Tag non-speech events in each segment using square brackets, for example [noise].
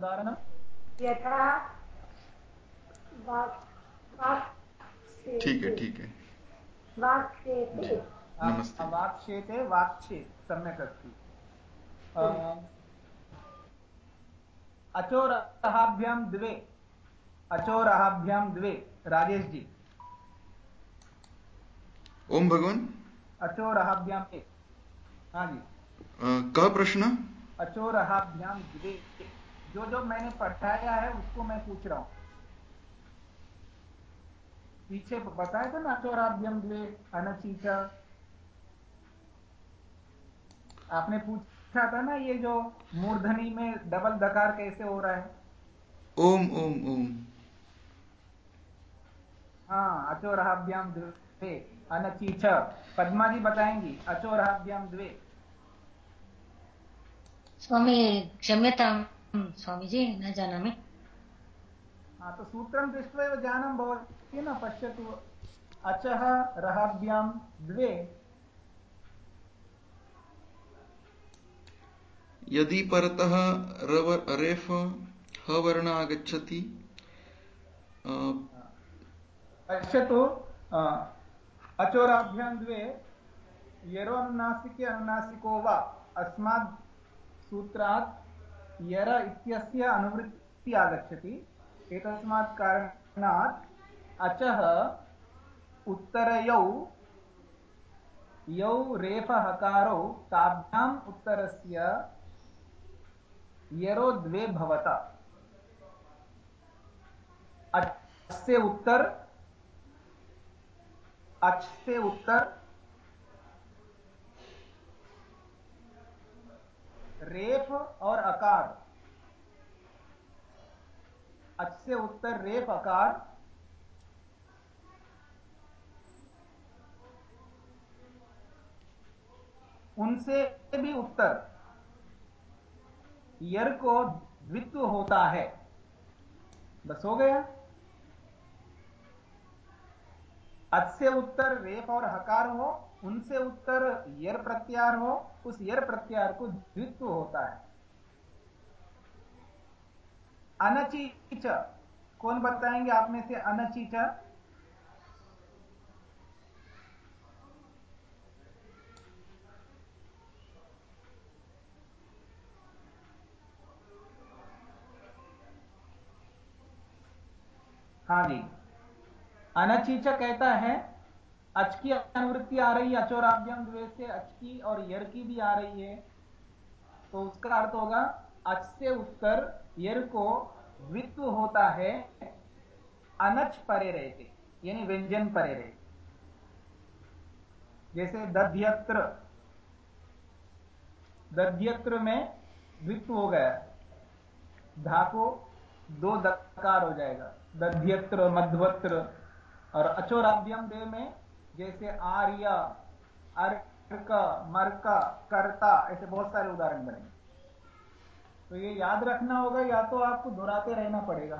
उदाहरणं। यथा ठीक है ठीक है। वाक्क्षेते वाक्क्षेत् सम्यक् अस्ति। अचोरहाभ्यां द्वे अचोरहाभ्यां द्वे राजेश जी ओम भगवान। अचोरहाभ्याम एक हाँ जी। कह प्रश्न? अचोरहाभ्याम द्वे। जो जो मैंने पढ़ाया है उसको मैं पूछ रहा हूँ। पीछे बताया था ना अचोराभ्यम द्वे अनचीचा आपने पूछा था ना ये जो मूर्धनी में डबल दकार कैसे हो रहा है? ओम ओम ओम। हाँ अचोराभ्याम द्वे अनचीच पद्मा जी बताएँगी अचोराभ्याम द्वे। स्वामी क्षम्यतां स्वामीजी न जानामि हाँ तो सूत्रं दृष्ट्वा एव ज्ञानं भवति न पश्यतु अचः रहाभ्यां द्वे यदि परतः रेफ ह वर्ण आगच्छति पश्यतु अचोराभ्यां द्वे यरो अनुनासिके अनुनासिको वा अस्मात् सूत्रात् यर इत्यस्य अनुवृत्ति आगच्छति। एतस्मात् कारणात् अचः उत्तरयौ, यौ रेफहकारौ ताभ्याम् उत्तरस्य यरो द्वे भवता। अच उत्तर, अच से उत्तर रेफ और अकार। अच से उत्तर, रेफ, अकार। उनसे भी उत्तर। यर को द्वित्व होता है। बस हो गया। अच से उत्तर, रेफ और हकार हो। उनसे उत्तर यर प्रत्यार हो, उस यर प्रत्यार को द्वित्व होता है। अनचीच, कौन बताएँगे आप में से अनचीच? हाँ जी। अनचीच कहता है अच की अनुवृत्ति आ रही है अचोराभ्यम द्वे से अच की और यर की भी आ रही है। तो उसका अर्थ होगा, अच से उत्तर यर को द्वित्व होता है, अनच परे रहते, यानी व्यंजन परे रहते। जैसे दध्यत्र दध्यत्र में द्वित्व हो गया, धाको दो दकार हो जाएगा, दध्यत्र, मध्वत्र और अचोराभ्यम देव में जैसे आर्य अर्क मर्क कर्ता ऐसे बहुत सारे उदाहरण बने तो ये याद रखना होगा या तो आपको दोहराते रहना पड़ेगा।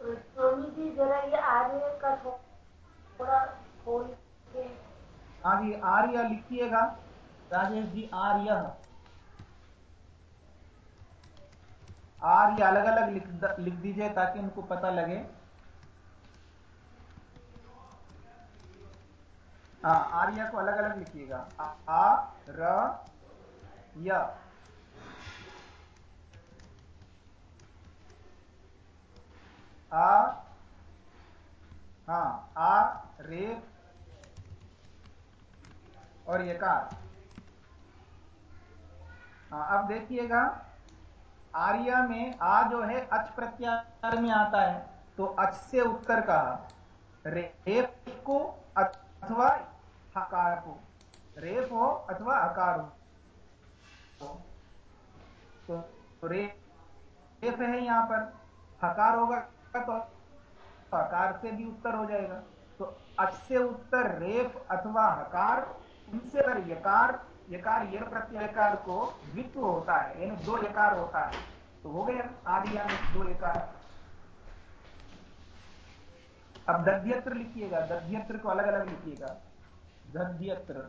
स्वामी जी जरा ये आर्य का थोड़ा खोल हाँ जी आर्य लिखिएगा। राजेश जी आर्य। आर्य अलग अलग लिख लिख दीजिए ताकि उनको पता लगे। आर्य को अलग अलग लिखिएगा। आ र, य। आ हाँ आ, रे, और यकार। हाँ अब देखिएगा, आर्या में आ जो है, अच प्रत्यार में आता है तो अच से उत्तर कहा। रेप को अथवा हकार हो रेप हो अथवा अकार। हो तो रेप है यहाँ पर। हकार होगा तो हकार से भी उत्तर हो जाएगा। तो अच से उत्तर रेप अथवा हकार उनसे अगर यकार यकार यर प्रत्ययकार को द्वित्व होता है, यानी दो यकार होता है तो हो गया आदिया में दो यकार। अब दध्यत्र लिखिएगा, दध्यत्र को अलग अलग लिखिएगा। दध्यत्र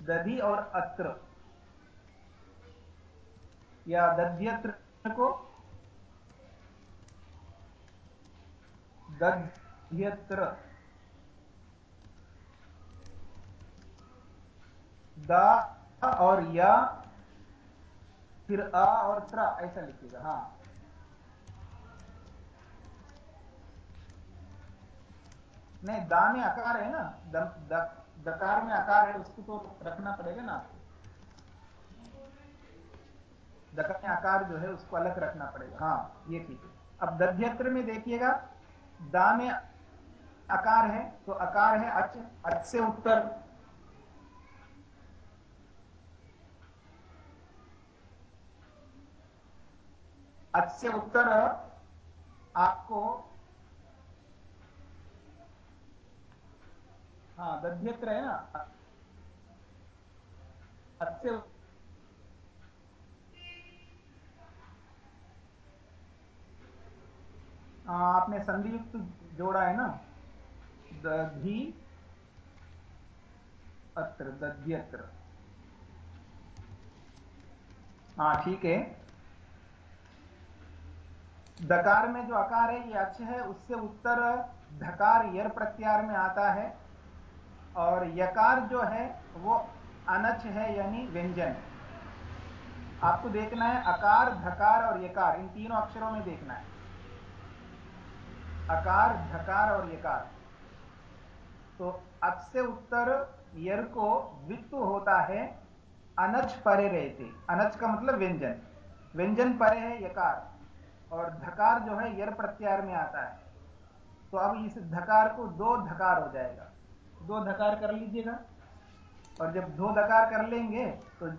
दधि और अत्र। या दध्यत्र को दध्यत्र दा और या, फिर अ और त्र, ऐसा लिखिएगा हाँ। नहीं दा में आकार है ना? द, द, दकार में आकार है उसको तो रखना पड़ेगा ना दकार में आकार जो है उसको अलग रखना पड़ेगा। हाँ ये ठीक है। अब दध्यत्र में देखिएगा दा में आकार है तो आकार है अच अच से उत्तर। अच से उत्तर आपको हाँ दध्यत्र है ना? अच से आपने संधियुक्त जोड़ा है ना? दधि अत्र, दध्यत्र। हाँ ठीक है। दकार में जो आकार है, ये अच्छ है, उससे उत्तर धकार यर प्रत्यार में आता है। और यकार जो है, वो अनच है, यानी व्यंजन। आपको देखना है, अकार, धकार और यकार, इन तीनों अक्षरों में देखना है। अकार, धकार और यकार। तो अच से उत्तर यर को वित्त होता है, अनच परे रहते। अनच का मतलब व्यंजन। व्यंजन परे है, यकार। और धकार जो है, यर प्रत्यार में आता है। तो अब इस धकार को दो धकार हो जाएगा। दो धकार कर लीजिएगा। और जब दो धकार कर लेंगे तो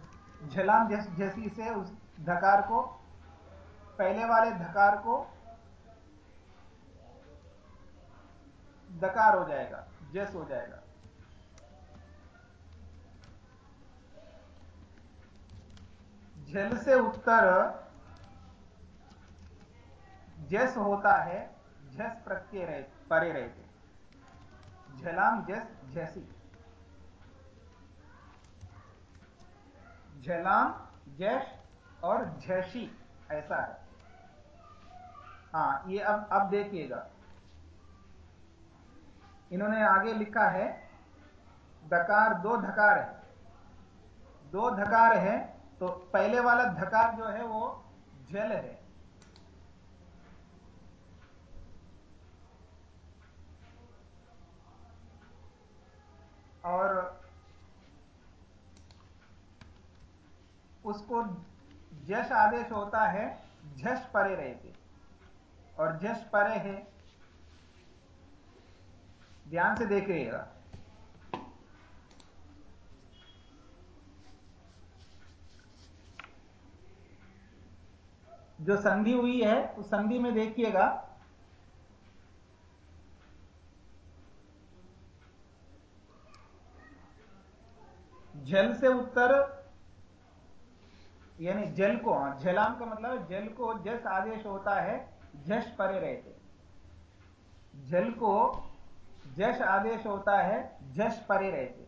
झलाम जैस, जैसी से उस धकार को पहले वाले धकार को दकार हो जाएगा जस हो जाएगा। झल से उत्तर जस होता है झस प्रत्यय परे रहते झलाम जस झसी झलाम जैश और झशी ऐसा है। हाँ ये अब अब देखिएगा। इन्होंने आगे लिखा है दकार दो धकार है। दो धकार है तो पहले वाला धकार जो है वो झल है। और उसको जश आदेश होता है झश परे रहते। और झश परे है, ध्यान से देख देखिएगा। जो संधि हुई है, उस संधि में देखिएगा जल से उत्तर, यानी जल को जलाम का मतलब जल को जस आदेश होता है जश परे रहते। जल को जश आदेश होता है जश परे रहते।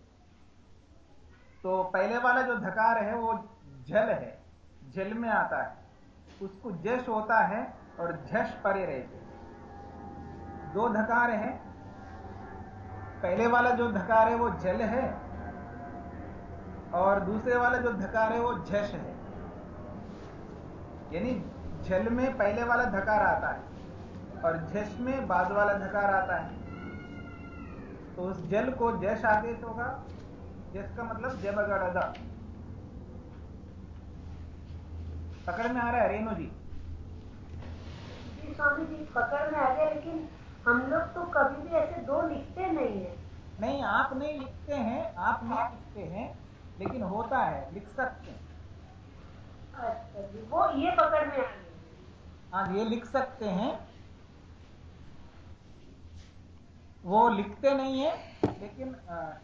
तो पहले वाला जो धकार है, वो जल है, जल में आता है। उसको जश होता है और झश परे रहते। दो धकार है। पहले वाला जो धकार है, वो जल है और दूसरे वाला जो धकार है वो झश है। यानी झल में पहले वाला धकार आता है और झश में बाद वाला धकार आता है। तो उस जल को जश आदेश होगा। जस का मतलब जबगढ़ पकड़ में आ रहा है रेणु जी स्वामी जी पकड़ में आ गया लेकिन हम लोग तो कभी भी ऐसे दो लिखते नहीं है। नहीं आप नहीं लिखते हैं आप नहीं लिखते हैं। लेकिन होता है लिख सकते हैं। अच्छा वो ये पकड़ में आ हाँ ये लिख सकते हैं। वो लिखते नहीं है लेकिन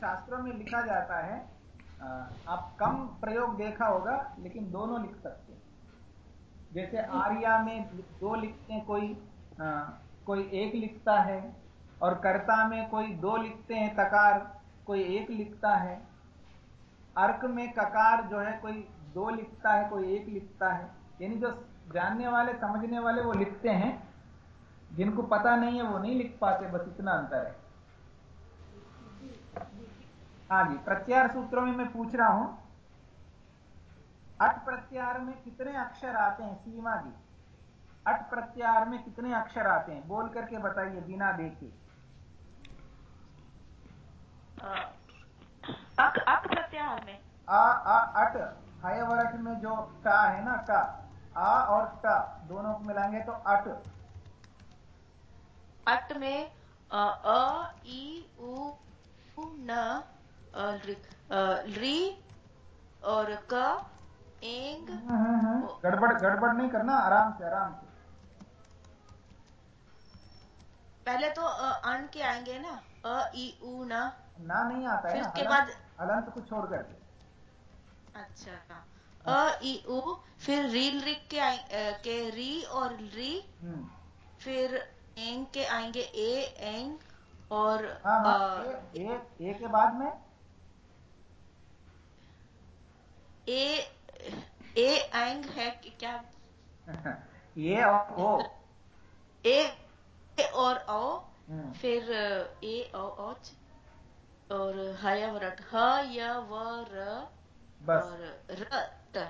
शास्त्रों में लिखा जाता है। आप कम प्रयोग देखा होगा लेकिन दोनों लिख सकते हैं। जैसे आर्या में दो लिखते हैं कोई आ, कोई एक लिखता है और कर्ता में कोई दो लिखते हैं तकार कोई एक लिखता है। अर्क में ककार जो है, कोई दो लिखता है, कोई एक लिखता है। यानी जो जानने वाले, समझने वाले वो लिखते हैं। जिनको पता नहीं है, वो नहीं लिख पाते, बस इतना अंतर है। हाँ जी प्रत्यार सूत्रों में मैं पूछ रहा हूँ। अट प्रत्यार में कितने अक्षर आते हैं? सीमा जी। अट प्रत्यार में कितने अक्षर आते हैं? बोल करके बताइए, बिना देखे। अक अक प्रत्याहार में आ आ अट। हयवरट में जो का है ना का आ और ट दोनों को मिलाएँगे तो अट। अट में अ ई उ न रि- और क एंग। हम्म, हम्म, हम्म। गड़बड़ गड़बड़ नहीं करना आराम से आराम से। पहले तो अ, अन के आएँगे ना। अ ई उ न। ना नहीं आता है उसके बाद- हलंत को छोड़ करके अच्छा। अ ई उ फिर रील रिक के अ, के री और री। हम्म। फिर एंग के आएँगे ए एंग और हाँ हाँ अ, ए, ए, ए के बाद में? ए ए एंग है कि क्या? [laughs] ये और ओ। ए ए और ओ। हम्म, फिर ए ओ औच और हयावरट ह य व र बस। और र त।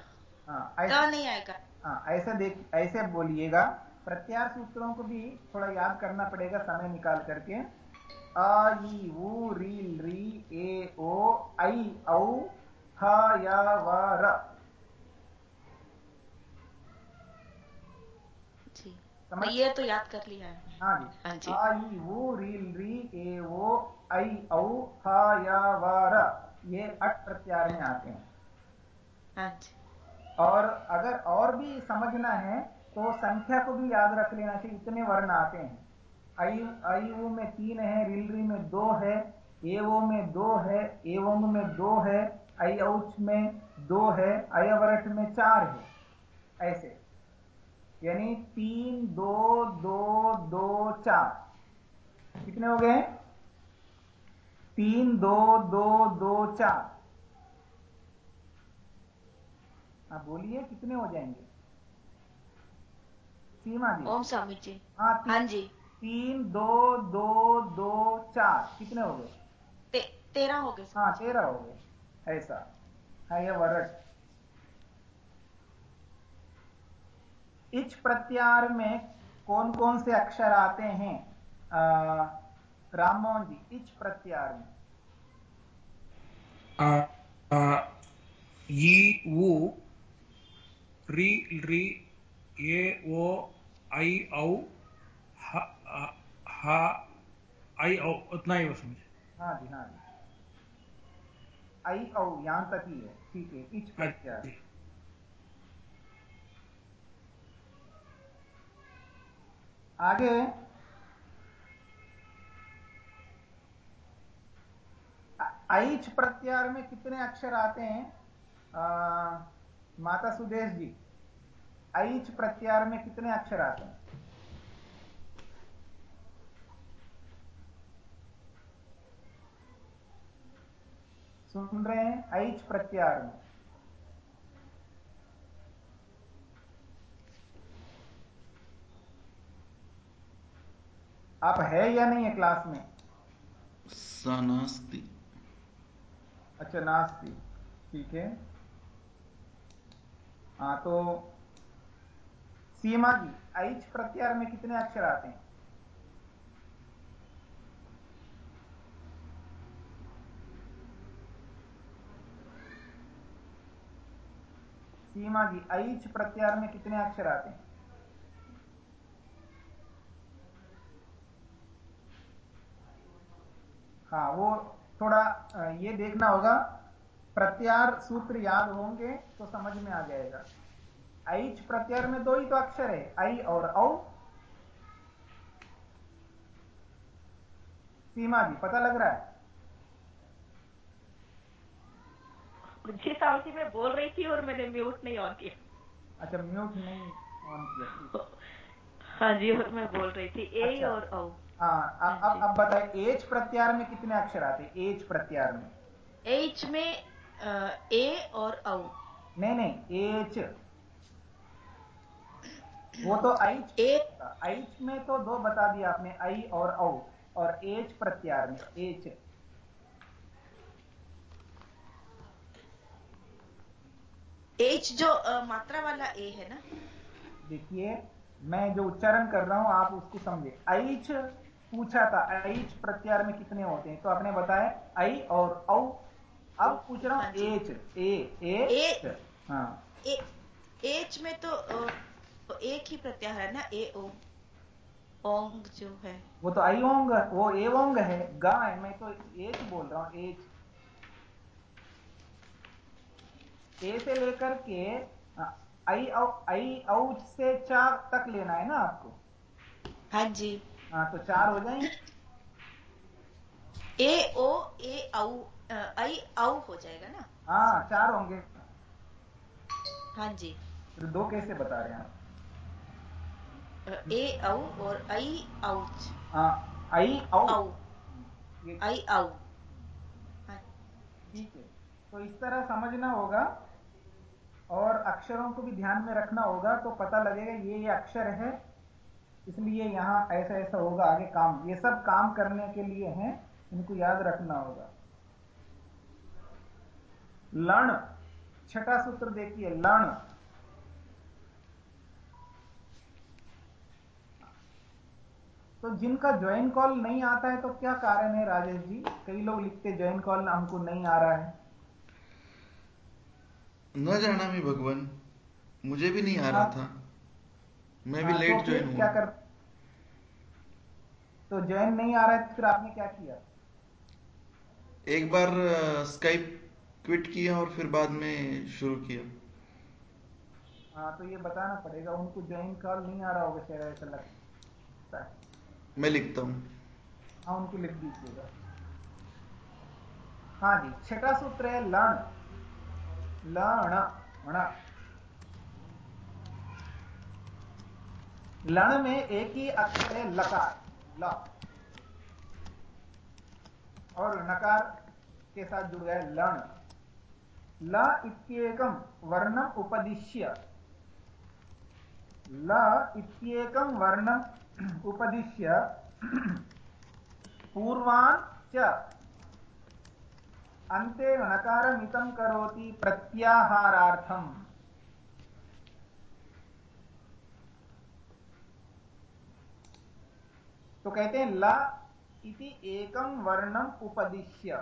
हाँ ऐसे नहीं आएगा। हाँ ऐसा देख ऐसे बोलिएगा। प्रत्यार सूत्रों को भी थोड़ा याद करना पड़ेगा समय निकाल करके। अ ई उ री री ए ओ आई औ ह य व र। जी। ये तो याद कर लिया है। हाँ जी। हाँ जी। आ ई उ री री ए ओ आई औ ह य व र ये अट प्रत्यार में आते हैं। हाँ और अगर और भी समझना है तो संख्या को भी याद रख लेना चाहिए इतने वर्ण आते हैं। आई आई ऊ में तीन है रिलरी में दो है एवो में दो है एवंग में दो है आई औच में दो है अयवरट में चार है। ऐसे। यानी तीन दो दो दो चार। कितने हो गए तीन दो दो दो चार। आप बोलिए कितने हो जाएँगे? सीमा जी। ओम स्वामी जी। हाँ हाँ जी। तीन दो दो दो चार। कितने हो गए? ते, तेरह हो गए हाँ तेरह हो गए। ऐसा। है ये वरट इच प्रत्यार में कौन कौन से अक्षर आते हैं? आ, राममोहन जी इच प्रत्यार में। आ, आ, ई उ री री ए ओ आई औ ह आ, आई औ उतना ही वो समझे हाँ जी हाँ जी। आई औ यहाँ तक ही है। ठीक है इच प्रत्यार। आगे ऐच प्रत्यार में कितने अक्षर आते हैं? आ, माता सुदेश जी ऐच प्रत्यार में कितने अक्षर आते हैं? सुन रहे हैं? ऐच प्रत्यार में। आप है या नहीं है क्लास में? सा नास्ति अच्छा नास्ती। ठीक है। हाँ तो सीमा जी, ऐच प्रत्यार में कितने अक्षर आते हैं? सीमा जी, ऐच प्रत्यार में कितने अक्षर आते हैं? हाँ वो थोड़ा ये देखना होगा प्रत्यार सूत्र याद होंगे तो समझ में आ जाएगा। ऐच प्रत्यार में दो ही तो अक्षर है आई और औ। सीमा जी पता लग रहा है? जी साहब मैं बोल रही थी और मैंने म्यूट नहीं ऑन किया। अच्छा म्यूट नहीं ऑन किया हाँ। जी और मैं बोल रही थी ए अच्छा। और औ। हाँ अब अब बताए एच प्रत्यार में कितने अक्षर आते हैं एच प्रत्यार में एच में ए और औ नहीं नहीं एच वो तो ऐच ऐच में तो दो बता दिया आपने आई और औ और एच प्रत्यार में एच एच जो आ, मात्रा वाला ए है ना? देखिए मैं जो उच्चारण कर रहा हूँ आप उसको समझे ऐच पूछा था ऐच प्रत्यार में कितने होते हैं? तो आपने बताया आई और औ अब पूछ रहा हूँ एच ए ए हाँ। एच में तो एक ही प्रत्याहार है ना ए ओ ओंग जो है। वो तो आई ओंग वो ए ओंग है गा है मैं तो एच बोल रहा हूँ एच ए से लेकर के आई औ आई औच से चार तक लेना है ना आपको? हाँ जी। हाँ तो चार हो जाएँगे? ए ओ ए औ आई औ हो जाएगा ना? हाँ चार होंगे। हाँ जी। फिर दो कैसे बता रहे हैं आप? ए औ और आई औच हाँ आई औ। आई औ। हाँ। ठीक है। तो इस तरह समझना होगा और अक्षरों को भी ध्यान में रखना होगा तो पता लगेगा ये ये अक्षर है इसलिए यहाँ ऐसा ऐसा होगा आगे काम। ये सब काम करने के लिए हैं इनको याद रखना होगा। लण छठा सूत्र देखिए लण। तो जिनका ज्वाइन कॉल नहीं आता है तो क्या कारण है राजेश जी? कई लोग लिखते ज्वाइन कॉल हमको नहीं आ रहा है। न जाना मैं भगवान मुझे भी नहीं आ रहा हाँ। था। मैं भी लेट ज्वाइन हुआ क्या कर तो ज्वाइन नहीं आ रहा है तो फिर आपने क्या किया? एक बार स्काइप क्विट किया और फिर बाद में शुरू किया। हाँ तो ये बताना पड़ेगा उनको ज्वाइन कॉल नहीं आ रहा होगा शायद ऐसा लगता है। मैं लिखता हूँ। हाँ उनको लिख दीजिएगा। हाँ जी छठा सूत्र है लण। लण लण में एक ही अक्षर है लकार, ल। और नकार के साथ जुड़ गया लण। ल इत्येकम वर्णम उपदिश्य। ल इत्येकम वर्णम उपदिश्य। पूर्वान् च। अंते नकारमितं करोति प्रत्याहारार्थम। तो कहते हैं, ला इति एकम वर्णम उपदिश्य।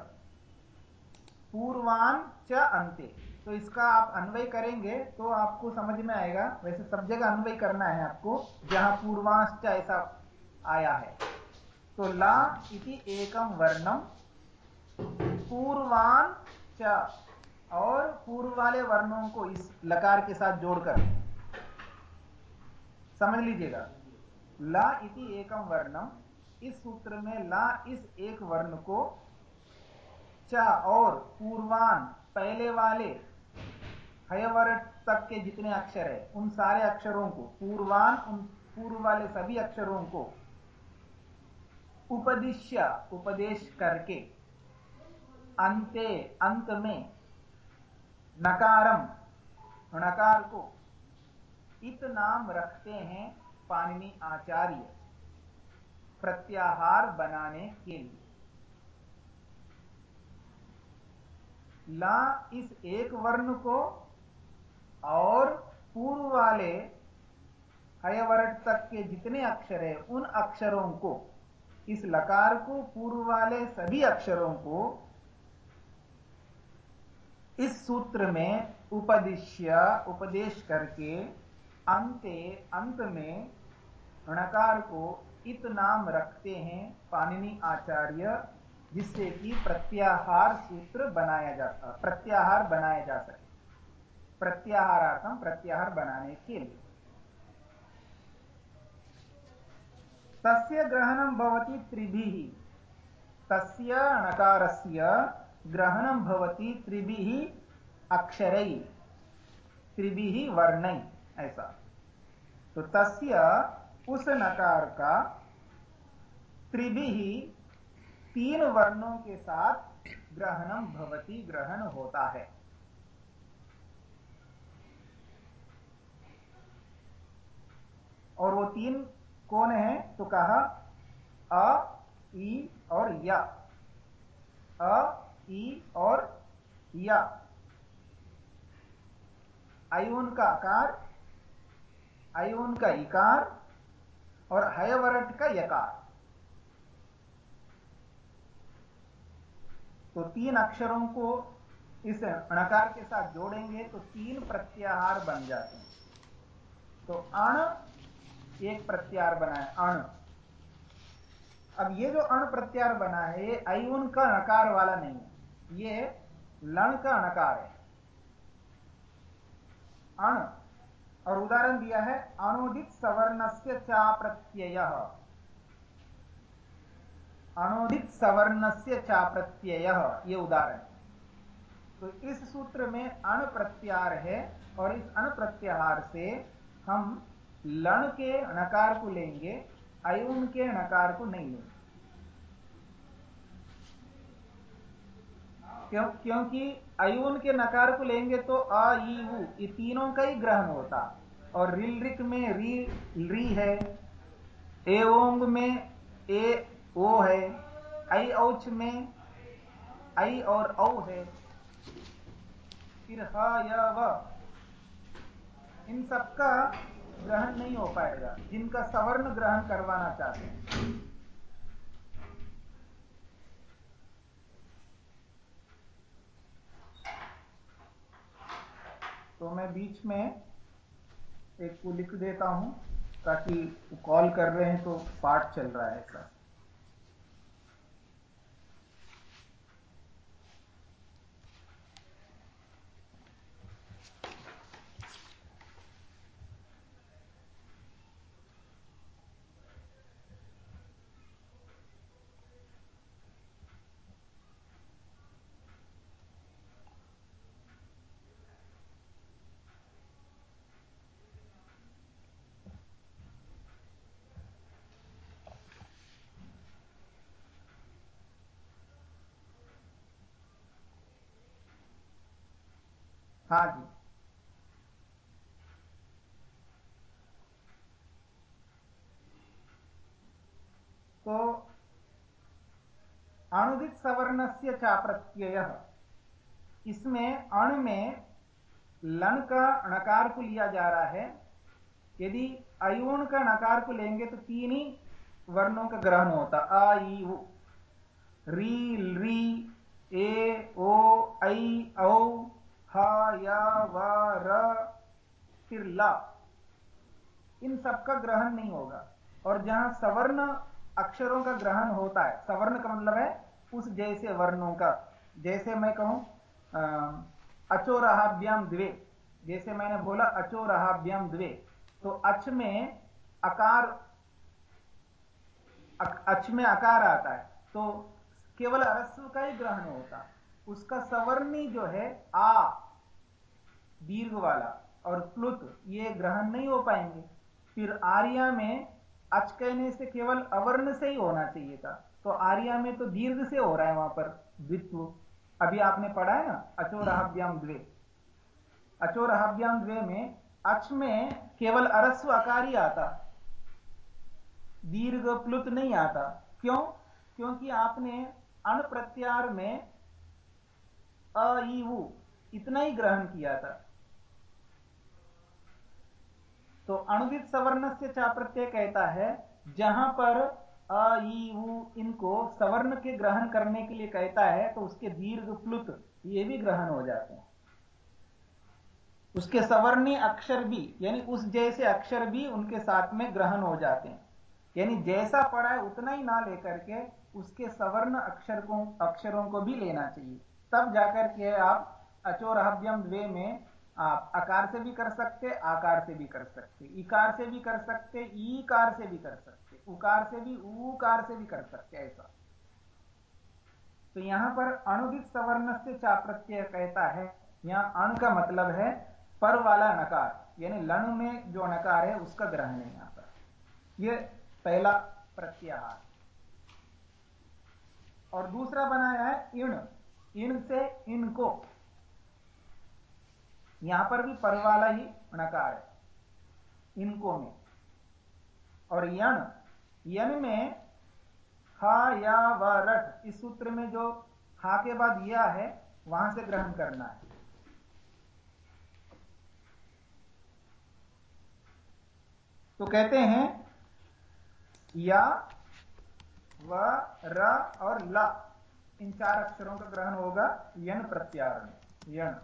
पूर्वान च अंते तो इसका आप अन्वय करेंगे तो आपको समझ में आएगा। वैसे सब जगह अन्वय करना है आपको, जहाँ पूर्वांश ऐसा आया है। तो ला इति एकम वर्णम, पूर्वान च, और पूर्व वाले वर्णों को इस लकार के साथ जोड़कर। समझ लीजिएगा। ला इति एकम वर्णम। इस सूत्र में ला इस एक वर्ण को च और पूर्वान, पहले वाले हयवर तक के जितने अक्षर है, उन सारे अक्षरों को, पूर्वान, उन पूर्व वाले सभी अक्षरों को उपदिश्य, उपदेश करके, अंते, अंत में, नकारम, नकार को, इत नाम रखते हैं पाणिनि आचार्य, प्रत्याहार बनाने के लिए। ला इस एक वर्ण को और पूर्व वाले हयवर्ण तक के जितने अक्षर है, उन अक्षरों को, इस लकार को, पूर्व वाले सभी अक्षरों को, इस सूत्र में उपदिश्य, उपदेश करके, अंते, अंत में णकार को इत नाम रखते हैं पाणिनि आचार्य, जिससे कि प्रत्याहार सूत्र बनाया जाता, प्रत्याहार बनाया जा सके। प्रत्याहारार्थम प्रत्याहार बनाने के लिए। तस्य ग्रहणम भवति त्रिभिः। तस्य णकारस्य ग्रहणम भवती त्रिभी अक्षर। त्रिभी वर्ण, ऐसा। तो तस्य उस नकार का त्रिभि तीन वर्णों के साथ ग्रहणम भवती, ग्रहण होता है। और वो तीन कौन है? तो कहा, अ, ई और या। अ, ई और या। आयोन का आकार, आयोन का इकार और हयवरट का यकार। तो तीन अक्षरों को इस अणकार के साथ जोड़ेंगे तो तीन प्रत्याहार बन जाते हैं। तो अण एक प्रत्याहार बना है, अण। अब ये जो अण प्रत्याहार बना है, ये अयुन का नकार वाला नहीं है। ये लण का अणकार है। अण और उदाहरण दिया है, अनुदित सवर्ण से चा प्रत्यय अनुदित सवर्ण से चा प्रत्यय ये उदाहरण। तो इस सूत्र में अण प्रत्यार है और इस अण प्रत्याहार से हम लण के नकार को लेंगे, अयुन के नकार को नहीं लेंगे। क्यों, क्योंकि अयुन के नकार को लेंगे तो अ तीनों का ही ग्रहण होता। और रिल रिक में री री है एओंग में ए, ओ है, आई, औच में आई और औ है। फिर ह, य, व। इन सबका ग्रहण नहीं हो पाएगा। जिनका सवर्ण ग्रहण करवाना चाहते हैं। तो मैं बीच में एक को लिख देता हूँ ताकि कॉल कर रहे हैं तो पार्ट चल रहा है ऐसा हाँ जी। तो अणुदित सवर्ण से चाप्रत्यय। इसमें अण में लन का णकार को लिया जा रहा है। यदि अयुण का नकार को लेंगे तो तीन ही वर्णों का ग्रहण होता। आ, ई, उ। री री, ए, ओ आई औ हा या वा र फिर ला इन सबका ग्रहण नहीं होगा। और जहाँ सवर्ण अक्षरों का ग्रहण होता है, सवर्ण का मतलब है उस जैसे वर्णों का। जैसे मैं कहूँ अचोरहाभ्याम द्वे। जैसे मैंने बोला अचोरहाभ्याम द्वे। तो अच में अकार अच में आकार आता है। तो केवल अरस्व का ही ग्रहण होता। उसका सवर्णी जो है, आ दीर्घ वाला और प्लुत ये ग्रहण नहीं हो पाएँगे। फिर आर्या में अच कहने से केवल अवर्ण से ही होना चाहिए था। तो आर्या में तो दीर्घ से हो रहा है वहाँ पर द्वित्व। अभी आपने पढ़ा है ना? अचोरहाभ्याम द्वे। अचोरहाभ्याम द्वे में अच में केवल अरस्व आकार ही आता। दीर्घ प्लुत नहीं आता। क्यों? क्योंकि आपने अण प्रत्यार में अ इतना ही ग्रहण किया था। तो अणुदित सवर्ण से चा प्रत्यय कहता है, जहाँ पर, अ, ई, उ, इनको सवर्ण के ग्रहण करने के लिए कहता है तो उसके दीर्घ प्लुत, ये भी ग्रहण हो जाते हैं। उसके सवर्णी अक्षर भी, यानी उस जैसे अक्षर भी उनके साथ में ग्रहण हो जाते हैं। यानी जैसा पढ़ा है, उतना ही ना लेकर के उसके सवर्ण अक्षर को, अक्षरों को भी लेना चाहिए। तब जाकर के आप अचोरहभ्यम द्वे में आप आकार से भी कर सकते, आकार से भी कर सकते, इकार से भी कर सकते, ईकार से भी कर सकते, उकार से भी उकार से भी कर सकते, ऐसा। तो यहाँ पर अणुदित सवर्ण से चा प्रत्यय कहता है, यहाँ अण का मतलब है पर वाला नकार, यानी लण में जो नकार है उसका ग्रहण है यहाँ पर। यह पहला प्रत्याहार। और दूसरा बनाया है इण इन से इनको। यहाँ पर भी पर वाला ही नकार है इनको में और यण यन में हा, या, व, रट, इस सूत्र में जो हा के बाद या है, वहाँ से ग्रहण करना है। तो कहते हैं, या, व, र और ल, इन चार अक्षरों का ग्रहण होगा यन प्रत्यारण यन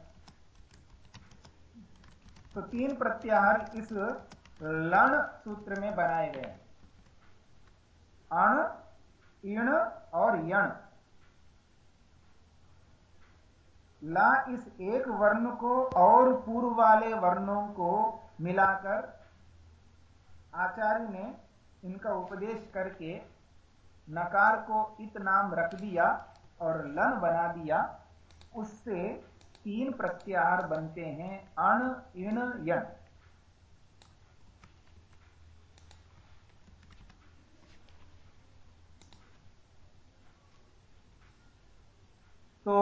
तो तीन प्रत्याहार इस लण सूत्र में बनाए गए अण, इण और यण। ला इस एक वर्ण को और पूर्व वाले वर्णों को मिलाकर आचार्य ने इनका उपदेश करके नकार को इत नाम रख दिया और लन बना दिया। उससे तीन प्रत्याहार बनते हैं अण इण यण। तो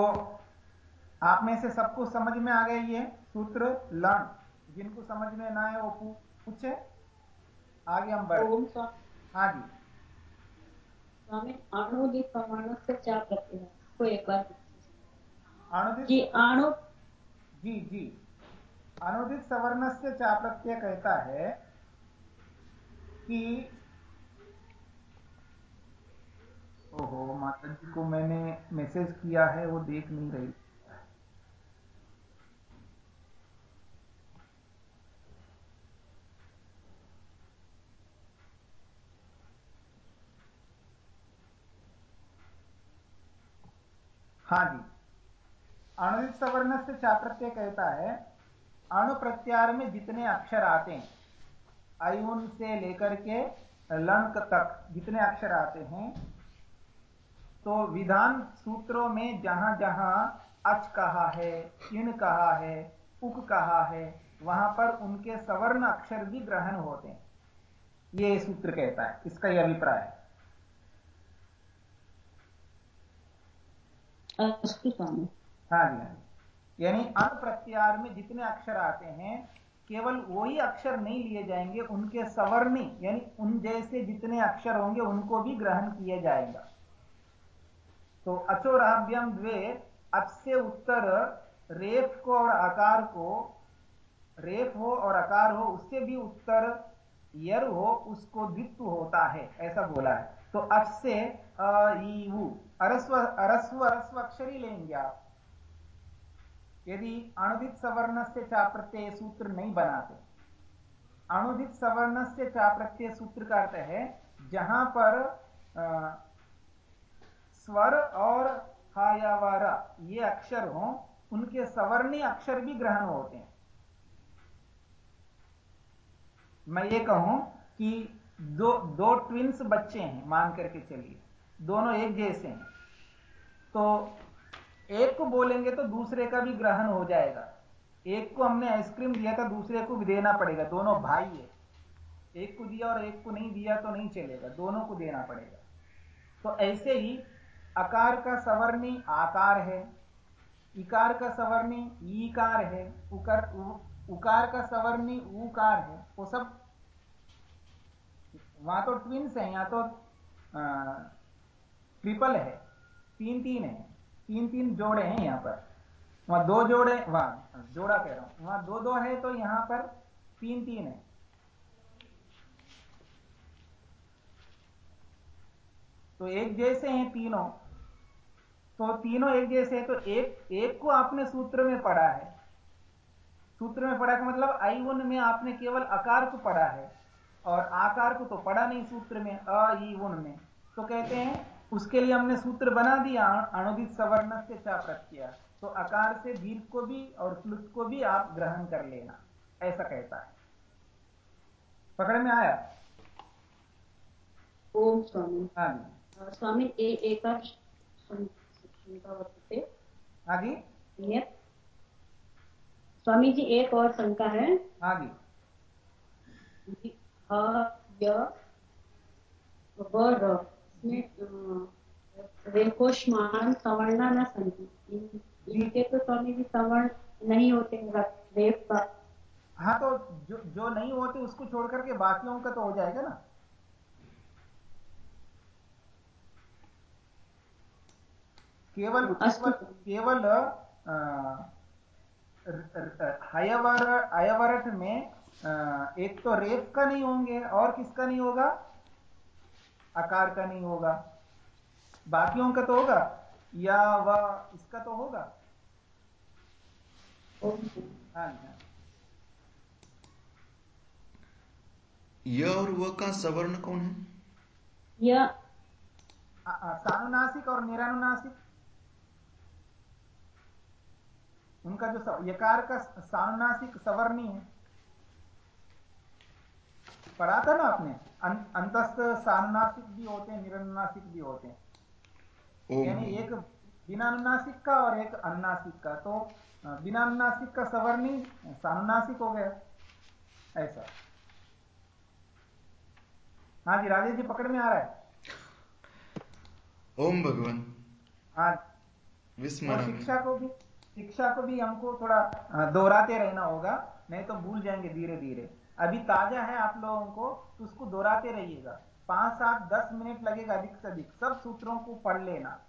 आप में से सबको समझ में आ गई है सूत्र लण। जिनको समझ में ना है वो पूछे? आगे हम बढ़े हाँ। जी। स्वामी अणुदित प्रमाण से क्या करते को एक बार अनुदित जी जी जी। अनुदित सवर्ण से चा प्रत्यय कहता है कि ओहो माता जी को मैंने मैसेज किया है वो देख नहीं रही। हाँ जी। अणुदित सवर्ण से चा प्रत्यय कहता है अणु प्रत्यार में जितने अक्षर आते हैं अयुन से लेकर के लंक तक जितने अक्षर आते हैं तो विधान सूत्रों में जहाँ जहाँ अच कहा है इन कहा है, उक कहा है, वहाँ पर उनके सवर्ण अक्षर भी ग्रहण होते हैं। ये सूत्र कहता है, इसका यह अभिप्राय है। अस्तु स्वामी। हाँ जी हाँ। यानी अन प्रत्यार में जितने अक्षर आते हैं, केवल वही अक्षर नहीं लिए जाएँगे, उनके सवर्णी, यानी उन जैसे जितने अक्षर होंगे, उनको भी ग्रहण किया जाएगा। तो अचोराभ्यम द्वे अच से उत्तर, रेफ को और आकार को, रेफ हो और अकार हो, उससे भी उत्तर, यर हो, उसको द्वित्व होता है, ऐसा बोला है। तो अच से अरस्व अरस्व अरस्व अक्षर ही लेंगे आप। यदि अणुदित सवर्ण से चा प्रत्यय सूत्र नहीं बनाते अणुदित सवर्ण से चा प्रत्यय सूत्र का अर्थ है जहाँ पर आ, स्वर और हा या वारा ये अक्षर हो उनके सवर्णी अक्षर भी ग्रहण होते हैं। मैं ये कहूँ कि दो दो ट्विंस बच्चे हैं मान करके चलिए दोनों एक जैसे हैं। तो एक को बोलेंगे तो दूसरे का भी ग्रहण हो जाएगा। एक को हमने आइसक्रीम दिया था, दूसरे को भी देना पड़ेगा। दोनों भाई है। एक को दिया और एक को नहीं दिया तो नहीं चलेगा। दोनों को देना पड़ेगा। तो ऐसे ही अकार का सवर्णी आकार है, इकार का सवर्णी ईकार है, उकर उकार का सवर्णी उकार है। वो सब वहाँ तो ट्विंस है, यहाँ तो ट्रिपल है तीन तीन है। तीन तीन जोड़े हैं यहाँ पर। वहाँ दो जोड़े, वहाँ जोड़ा कह रहा हूँ। वहाँ दो दो है तो यहाँ पर तीन तीन है। तो एक जैसे हैं तीनों। तो तीनों एक जैसे हैं तो एक एक को आपने सूत्र में पढ़ा है। सूत्र में पढ़ा का मतलब आई वन में आपने केवल आकार को पढ़ा है और आकार को तो पढ़ा नहीं सूत्र में, अ, ई वन में। तो कहते हैं उसके लिए हमने सूत्र बना दिया अणुदित सवर्ण से चा प्रत्यय तो आकार से दीर्घ को भी और प्लुत को भी आप ग्रहण कर लेना। ऐसा कहता है। पकड़ में आया? ओम स्वामी। हाँ जी। स्वामी ए एका शंका वर्तते हाँ। स्वामी जी एक और शंका है। हाँ जी। जी, य व इसमें न तो स्वामी जी संवर्ण नहीं होते रेप का। हाँ तो जो जो नहीं होते उसको छोड़ करके बाकियों का तो हो जाएगा ना। केवल केवल केवल अयवरट में एक तो रेप का नहीं होंगे और किसका नहीं होगा? आकार का नहीं होगा। बाकियों का तो होगा या वह इसका तो होगा। हाँ हाँ। य और व का सवर्ण कौन है? य। सानुनासिक और निरानुनासिक। उनका जो यकार का सानुनासिक सवर्णी है। पढ़ा था ना आपने? अं, अंतस्थ सानुनासिक भी होते हैं निरनुनासिक भी होते हैं। यानी एक बिना अनुनासिक का और एक अनुनासिक का। तो बिना अनुनासिक का सवर्णी सानुनासिक हो गया। ऐसा। हाँ जी राजेश जी पकड़ में आ रहा है। ओम भगवान। हाँ। शिक्षा को भी शिक्षा को भी हमको थोड़ा दोहराते रहना होगा नहीं तो भूल जाएँगे धीरे धीरे अभी ताज़ा है आप लोगों को तो उसको दोहराते रहिएगा। पाँच सात दस मिनट लगेगा अधिक से अधिक। सब सूत्रों को पढ़ लेना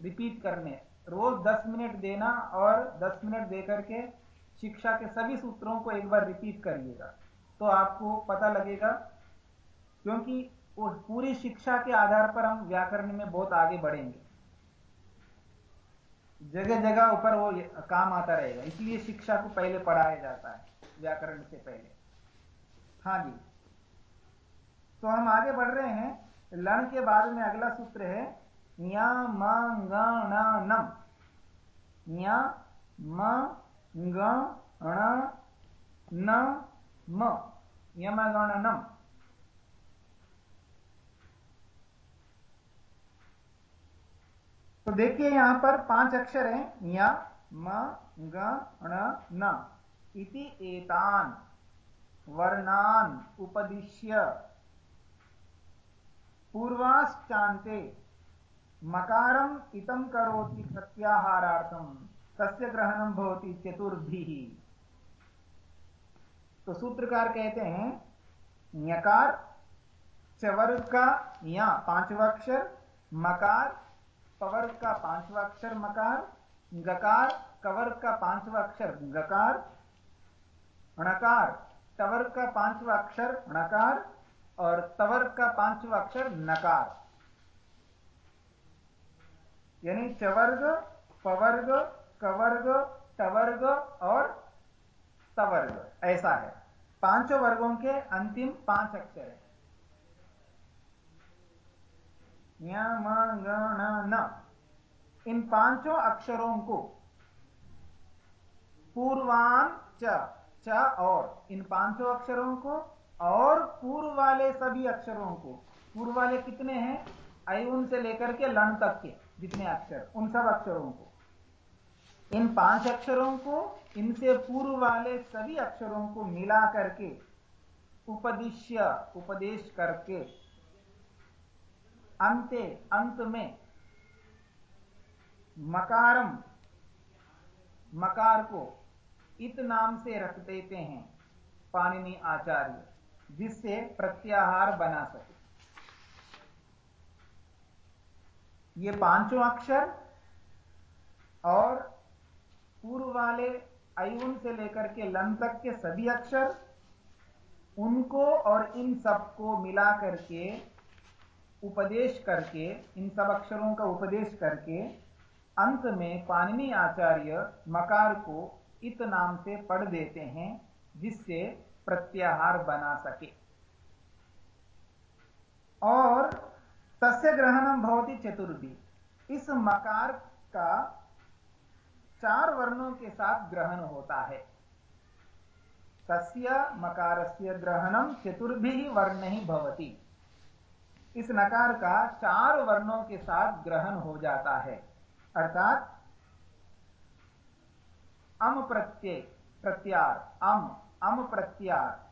रिपीट करने। रोज दस मिनट देना और दस मिनट दे करके शिक्षा के सभी सूत्रों को एक बार रिपीट करिएगा। तो आपको पता लगेगा, क्योंकि उस पूरी शिक्षा के आधार पर हम व्याकरण में बहुत आगे बढ़ेंगे। जगह जगह ऊपर वो काम आता रहेगा, इसलिए शिक्षा को पहले पढ़ाया जाता है, व्याकरण से पहले। हाँ जी। तो हम आगे बढ़ रहे हैं। लण के बाद में अगला सूत्र है या नम या म न म तो देखिए यहाँ पर पाँच अक्षर हैं या म ग न इति एतान। वर्णान उपदिश्य। पूर्वाश्चान्ते, मकारम इतम करोति प्रत्याहारार्थम तस्य ग्रहणम भवति चतुर्भिः। तो सूत्रकार कहते हैं, न्यकार चवर्ग का या पांचवा अक्षर मकार पवर्ग का पांचवा अक्षर मकार, गकार कवर्ग का पांचवा अक्षर गकार णकार टवर्ग का पांचवा अक्षर णकार और तवर्ग का पांचवा अक्षर नकार। यानी चवर्ग पवर्ग, कवर्ग टवर्ग और तवर्ग। ऐसा है। पाँचों वर्गों के अंतिम पाँच अक्षर है। न इन पाँचों अक्षरों को पूर्वान च च और इन पाँचों अक्षरों को और पूर्व वाले सभी अक्षरों को। पूर्व वाले कितने हैं? अयुन से लेकर के लण तक के जितने अक्षर, उन सब अक्षरों को। इन पाँच अक्षरों को, इनसे पूर्व वाले सभी अक्षरों को मिला करके, उपदिश्य, उपदेश करके, अंते, अंत में, मकारम, मकार को इत नाम से रख देते हैं, पाणिनि आचार्य, जिससे प्रत्याहार बना सके। ये पाँचों अक्षर और पूर्व वाले अयुन से लेकर के लन तक के सभी अक्षर, उनको और इन सबको मिला करके उपदेश करके, इन सब अक्षरों का उपदेश करके, अंत में पाणिनी आचार्य मकार को इत नाम से पढ़ देते हैं, जिससे प्रत्याहार बना सके। और तस्य ग्रहणम भवती चतुर्थी इस मकार का चार वर्णों के साथ ग्रहण होता है। तस्य मकारस्य ग्रहणम चतुर्भि वर्ण ही भवती। इस नकार का चार वर्णों के साथ ग्रहण हो जाता है। अर्थात अम प्रत्यय, प्रत्यार, अम अम प्रत्यार,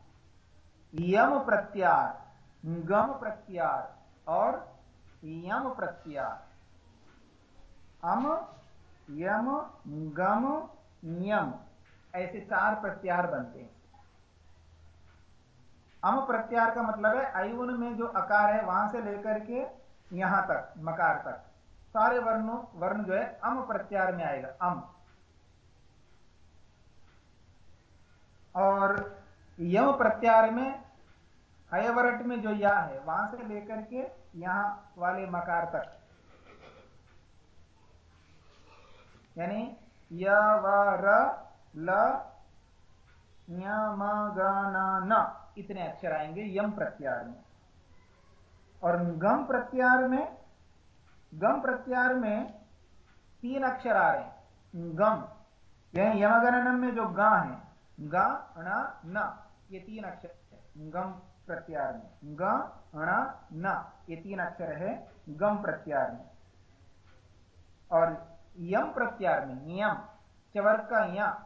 यम प्रत्यार, गम प्रत्यार और यम प्रत्यार। अम, यम, गम, यम, ऐसे चार प्रत्यार बनते हैं। अम प्रत्यार का मतलब है आयुन में जो अकार है, वहाँ से लेकर के यहाँ तक, मकार तक। सारे वर्णों, वर्ण जो है, अम प्रत्यार में आएगा, अम। और यम प्रत्यार में हयवरट में जो या है, वहाँ से लेकर के यहाँ वाले मकार तक। यानी य, व, र, ल न इतने अक्षर आएँगे यम प्रत्यार में। और गम प्रत्यार में, गम प्रत्यार में तीन अक्षर आ रहे हैं। गम यह यमगणनम में जो गा है गा अणा, न, ये तीन अक्षर है। गम प्रत्यार में ग अणा, न, ये तीन अक्षर है गम प्रत्यार में और यम प्रत्यार में नियम चवर का या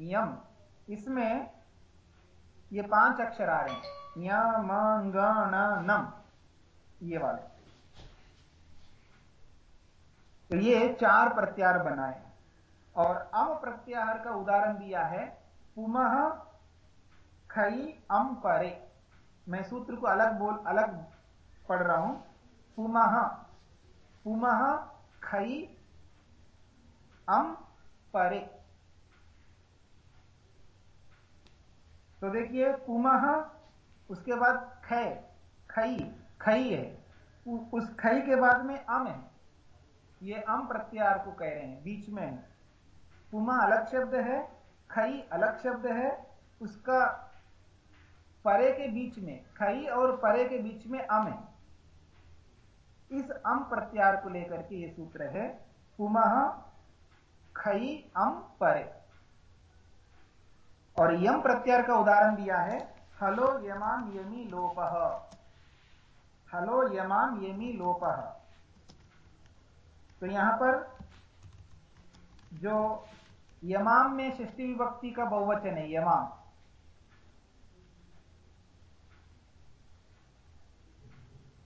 यम, इसमें ये पाँच अक्षर आ रहे हैं। यम ये वाले। तो ये चार प्रत्यार बनाए और अम प्रत्याहार का उदाहरण दिया है पुमह खई अम परे। मैं सूत्र को अलग बोल, अलग पढ़ रहा हूँ। पुमह पुमह खई अम परे। तो देखिए पुमह उसके बाद खै, खई खई है। उस खई के बाद में अम है। ये अम प्रत्यार को कह रहे हैं, बीच में है। पुमा अलग शब्द है खई अलग शब्द है, उसका परे के बीच में, खई और परे के बीच में अम है। इस अम प्रत्यार को लेकर के ये सूत्र है पुमह खई अम परे। और यम प्रत्यार का उदाहरण दिया है, हलो यमान यमी लोप। हलो यमान यमी लोप। तो यहाँ पर जो यमाम में षष्टि विभक्ति का बहुवचन है, यमाम।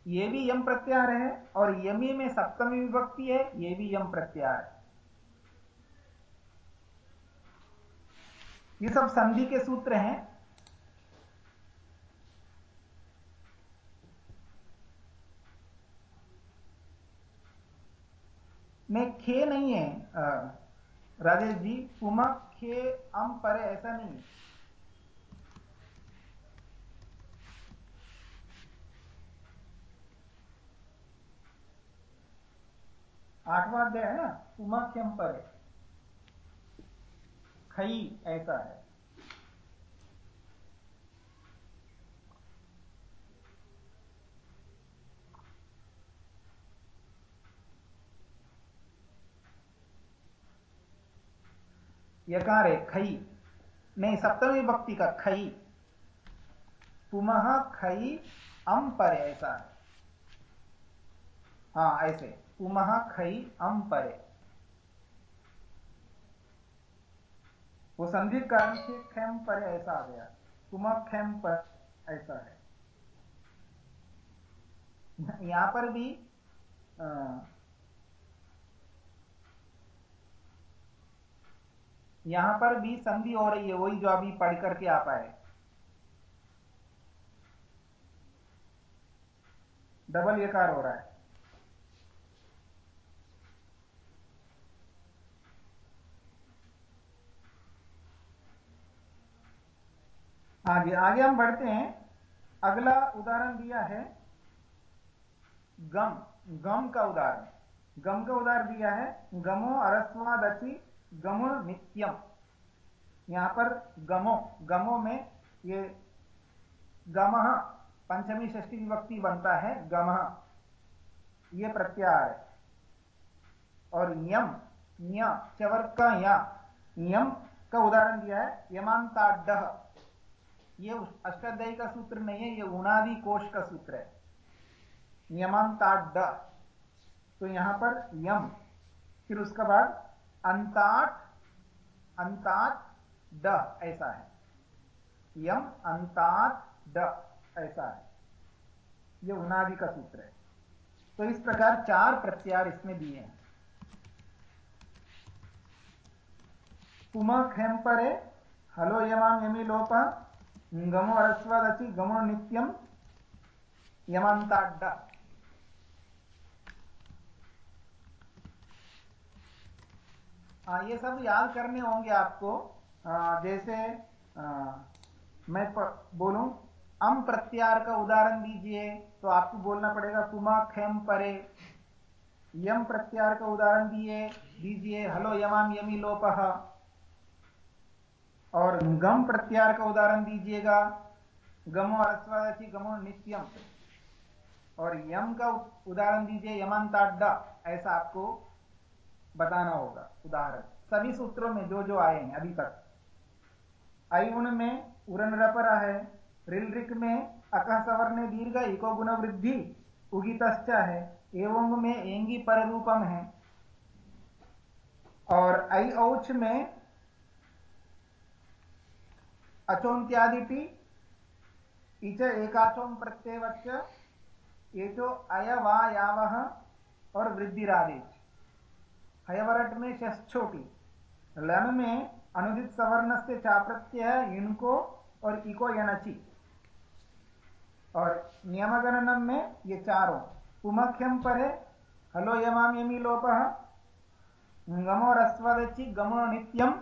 ये भी यम प्रत्यार है और यमी में सप्तमी विभक्ति है, ये भी यम प्रत्यार है। ये सब संधि के सूत्र हैं। में खे नहीं है राजेश जी, उमा, खे, अम, परे, ऐसा नहीं आठवां अध्याय है ना? पुमा खेम परे। खई, ऐसा है। यकार है खई। नहीं सप्तमी भक्ति का खई। पुमह खई अम पर ऐसा है। हाँ ऐसे। पुमह खई अम परे। वो संधि कारण से खेम पर ऐसा आ गया। कुमा खेम पर ऐसा है। यहाँ पर भी आ, यहाँ पर भी संधि हो रही है, वही जो अभी पढ़ करके आ पाए डबल यकार हो रहा है। आगे आगे हम बढ़ते हैं। अगला उदाहरण दिया है, गम गम का उदाहरण। गम का उदाहरण दिया है, गमो अरस्वादचि गमो नित्यम। यहाँ पर गमो गमो में ये गम पंचमी षष्ठी विभक्ति बनता है, गम। ये प्रत्यार है और यम चवर का या यम का उदाहरण दिया है यमांताड ये अष्टाध्यायी का सूत्र नहीं है, ये उनादि कोश का सूत्र है। यमंताड तो यहाँ पर यम, फिर उसका बाद अंताट अंताट ड ऐसा है। यम अंताट ड ऐसा है। ये उनादि का सूत्र है। तो इस प्रकार चार प्रत्यार इसमें दिए हैं। खेम परे, हलो यमाम यमी लोपा, गमो अरस्वदचि गमो नित्यम यमंताड्ड आ, ये सब याद करने होंगे आपको। आ, जैसे आ, मैं बोलूँ अम प्रत्यार का उदाहरण दीजिए तो आपको बोलना पड़ेगा पुमा खेम परे। यम प्रत्यार का उदाहरण दिए दीजिए हलो यमाम यमी लोप। और गम प्रत्यार का उदाहरण दीजिएगा गमो अरस्वादी गमो नित्यम। और यम का उदाहरण दीजिए यमंताड्डा ऐसा आपको बताना होगा, उदाहरण। सभी सूत्रों में जो जो आए हैं, अभी तक। उन में उरन रपरा है, रिलरिक में अकह सवर्ण दीर्घ इको गुण वृद्धि, उगितश्च है एवं में एँगी पर रूपम है। और आई औच में अचोन्त्यादिटी इच एकाचोम प्रत्येवच्च, एचो अयवायावह और वृद्धिरादेश। हयवरट में छोटी लन में अनुदित सवर्ण से चाप्रत्यय इनको और इको यनची। और नियमगणनम में ये चारों। पुमख्यम पर है हलो यमाम यमी लोप, गमो रस्वदची, गमो नित्यम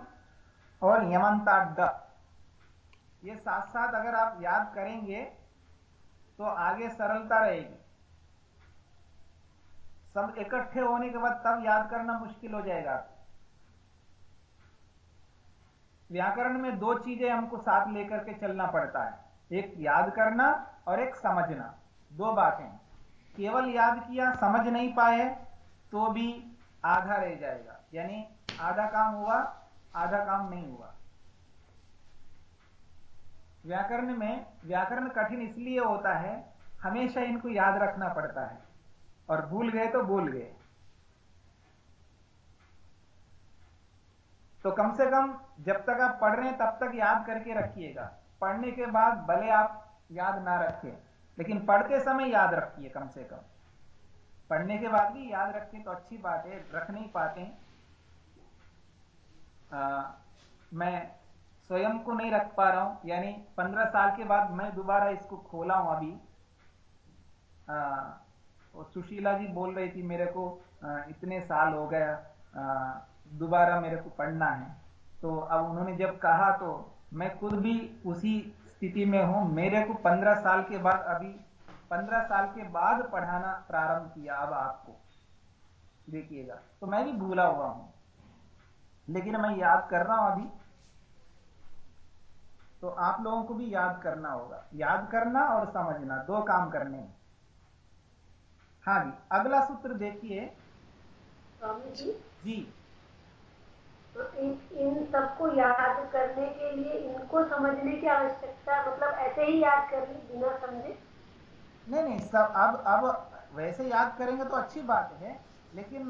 और यमंताड ये साथ साथ अगर आप याद करेंगे तो आगे सरलता रहेगी। सब इकट्ठे होने के बाद तब याद करना मुश्किल हो जाएगा। व्याकरण में दो चीज़ें हमको साथ लेकर के चलना पड़ता है। एक याद करना और एक समझना। दो बातें। केवल याद किया, समझ नहीं पाए तो भी आधा रह जाएगा। यानी आधा काम हुआ, आधा काम नहीं हुआ। व्याकरण में, व्याकरण कठिन इसलिए होता है, हमेशा इनको याद रखना पड़ता है। और भूल गए तो भूल गए। तो कम से कम जब तक आप पढ़ रहे हैं तब तक याद करके रखिएगा। पढ़ने के बाद भले आप याद ना रखें लेकिन पढ़ते समय याद रखिए कम से कम। पढ़ने के बाद भी याद रखें तो अच्छी बात है रख नहीं पाते। मैं स्वयं को नहीं रख पा रहा हूँ यानी पंद्रह साल के बाद मैं दोबारा इसको खोला हूँ अभी। आ, और सुशीला जी बोल रही थी, मेरे को इतने साल हो गया दोबारा मेरे को पढ़ना है। तो अब उन्होंने जब कहा तो मैं खुद भी उसी स्थिति में हूँ। मेरे को पंद्रह साल के बाद, अभी पंद्रह साल के बाद पढ़ाना प्रारंभ किया अब आपको। देखिएगा। तो मैं भी भूला हुआ हूँ। लेकिन मैं याद कर रहा हूँ अभी। तो आप लोगों को भी याद करना होगा। याद करना और समझना, दो काम करने हैं। हाँ जी अगला सूत्र देखिए। जी जी। तो इन इन सबको याद करने के लिए इनको समझने की आवश्यकता मतलब ऐसे ही याद कर ली बिना समझे? नहीं नहीं सब अब अब वैसे याद करेंगे तो अच्छी बात है लेकिन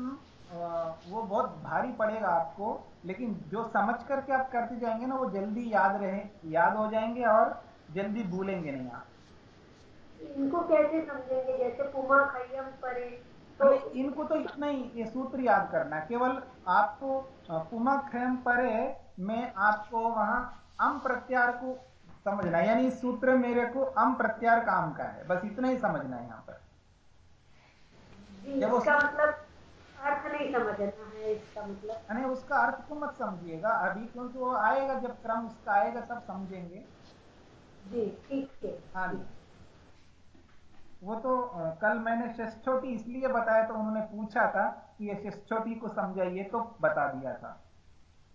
वो बहुत भारी पड़ेगा आपको लेकिन जो समझ करके आप करते जाएँगे ना वो जल्दी याद रहे याद हो जाएँगे और जल्दी भूलेंगे नहीं आप। इनको कैसे समझेंगे? जैसे पुमा खयम परे तो इनको तो इतना ही ये सूत्र याद करना केवल आपको पुमा खयम परे में आपको वहाँ अम प्रत्यार को समझना यानी सूत्र मेरे को अम प्रत्यार काम का है। बस इतना ही समझना है यहाँ पर। जब उसका मतलब अर्थ नहीं समझना है इसका मतलब। नहीं उसका अर्थ को मत समझिएगा। अभी क्योंकि वो आएगा जब क्रम उसका आएगा तब समझेंगे। जी ठीक है। हाँ जी। वो तो कल मैंने षष्ठोटी इसलिए बताया तो उन्होंने पूछा था कि ये षष्ठोटी को समझाइए तो बता दिया था।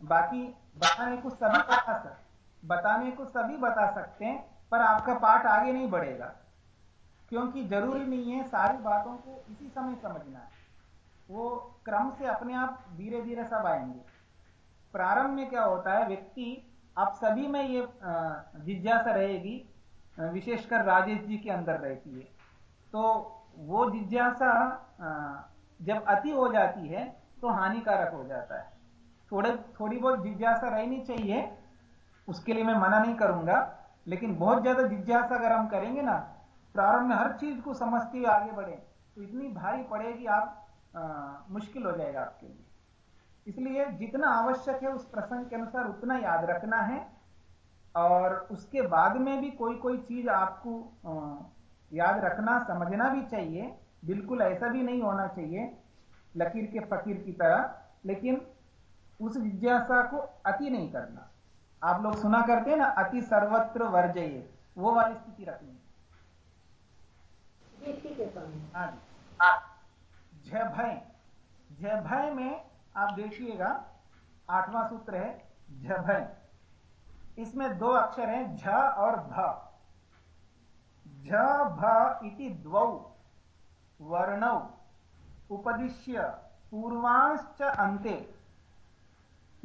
बाकी बताने को सभी बता सकते बताने को सभी बता सकते हैं, पर आपका पाठ आगे नहीं बढ़ेगा। क्योंकि ज़रूरी नहीं है सारी बातों को इसी समय समझना है। वो क्रम से अपने आप धीरे धीरे सब आएँगे। प्रारंभ में क्या होता है, व्यक्ति, आप सभी में ये जिज्ञासा रहेगी विशेषकर राजेश जी के अंदर रहती है। तो वो जिज्ञासा जब अति हो जाती है तो हानिकारक हो जाता है। थोड़े थोड़ी बहुत जिज्ञासा रहनी चाहिए उसके लिए मैं मना नहीं करूँगा लेकिन बहुत ज़्यादा जिज्ञासा अगर हम करेंगे ना प्रारंभ में हर चीज़ को समझते हुए आगे बढ़े तो इतनी भारी पड़ेगी आप आ, मुश्किल हो जाएगा आपके लिए। इसलिए जितना आवश्यक है उस प्रसंग के अनुसार उतना याद रखना है और उसके बाद में भी कोई कोई चीज़ आपको याद रखना समझना भी चाहिए। बिल्कुल ऐसा भी नहीं होना चाहिए लकीर के फकीर की तरह। लेकिन उस जिज्ञासा को अति नहीं करना। आप लोग सुना करते हैं ना अति सर्वत्र वर्जये वो वाली स्थिति रखनी। हाँ जी। झभय झभय में आप देखिएगा आठवां सूत्र है झभय इसमें दो अक्षर हैं झ और भ झ इति द्वौ। वर्णौ। उपदिश्य। पूर्वांश्च अन्ते।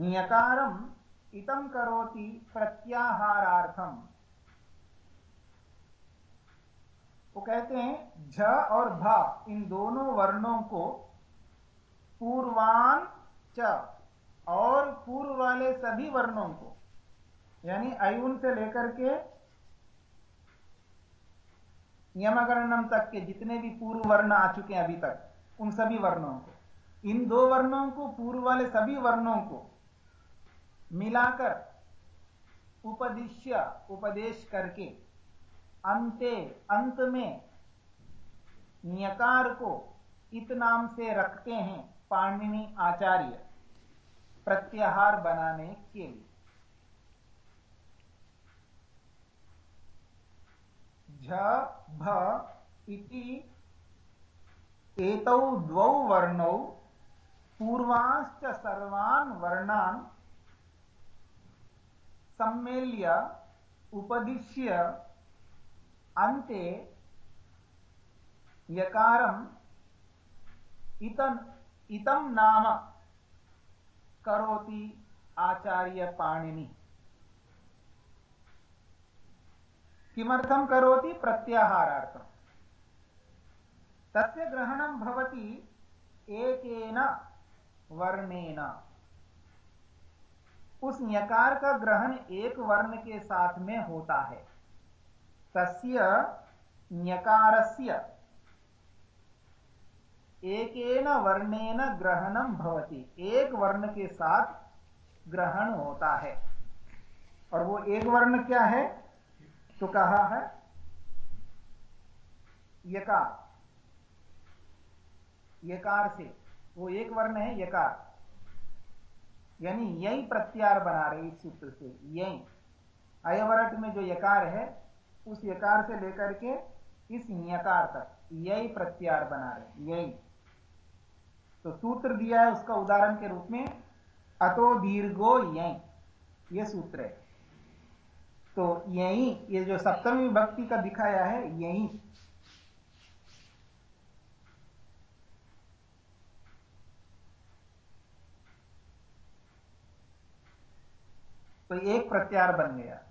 ञकारम् इतम करोति प्रत्याहारार्थम। वो कहते हैं, झ और भ, इन दोनों वर्णों को पूर्वान च और पूर्व वाले सभी वर्णों को, यानी अयुन से लेकर के यमगणनम तक के जितने भी पूर्व वर्ण आ चुके हैं अभी तक, उन सभी वर्णों को। इन दो वर्णों को, पूर्व वाले सभी वर्णों को मिलाकर उपदिश्य, उपदेश करके अंते, अंत में न्यकार को इत नाम से रखते हैं पाणिनि आचार्य, प्रत्याहार बनाने के लिए। झ भ, इति, एतौ द्वौ वर्णौ, पूर्वांश्च सर्वान् वर्णान् सम्मेल्य, उपदिश्य, अन्ते, यकारम्, इतम इतम नाम करोति आचार्य किमर्थं करोति? प्रत्याहारार्थम् तस्य ग्रहणं भवति एकेन वर्णेन। उस न्यकार का ग्रहण एक वर्ण के साथ में होता है। तस्य न्यकारस्य एकेन वर्णेन ग्रहणम भवति। एक वर्ण के साथ ग्रहण होता है। और वो एक वर्ण क्या है? तो कहा है, यकार। यकार से, वो एक वर्ण है, यकार। यानी यही प्रत्यार बना रहे इस सूत्र से, यही। अयवरट में जो यकार है, उस यकार से लेकर के इस यकार तक, यही प्रत्यार बना रहे यही। तो सूत्र दिया है उसका उदाहरण के रूप में, अतो दीर्घो यही यह सूत्र है। तो यही, ये जो सप्तमी भक्ति का दिखाया है, यही। तो एक प्रत्यार बन गया।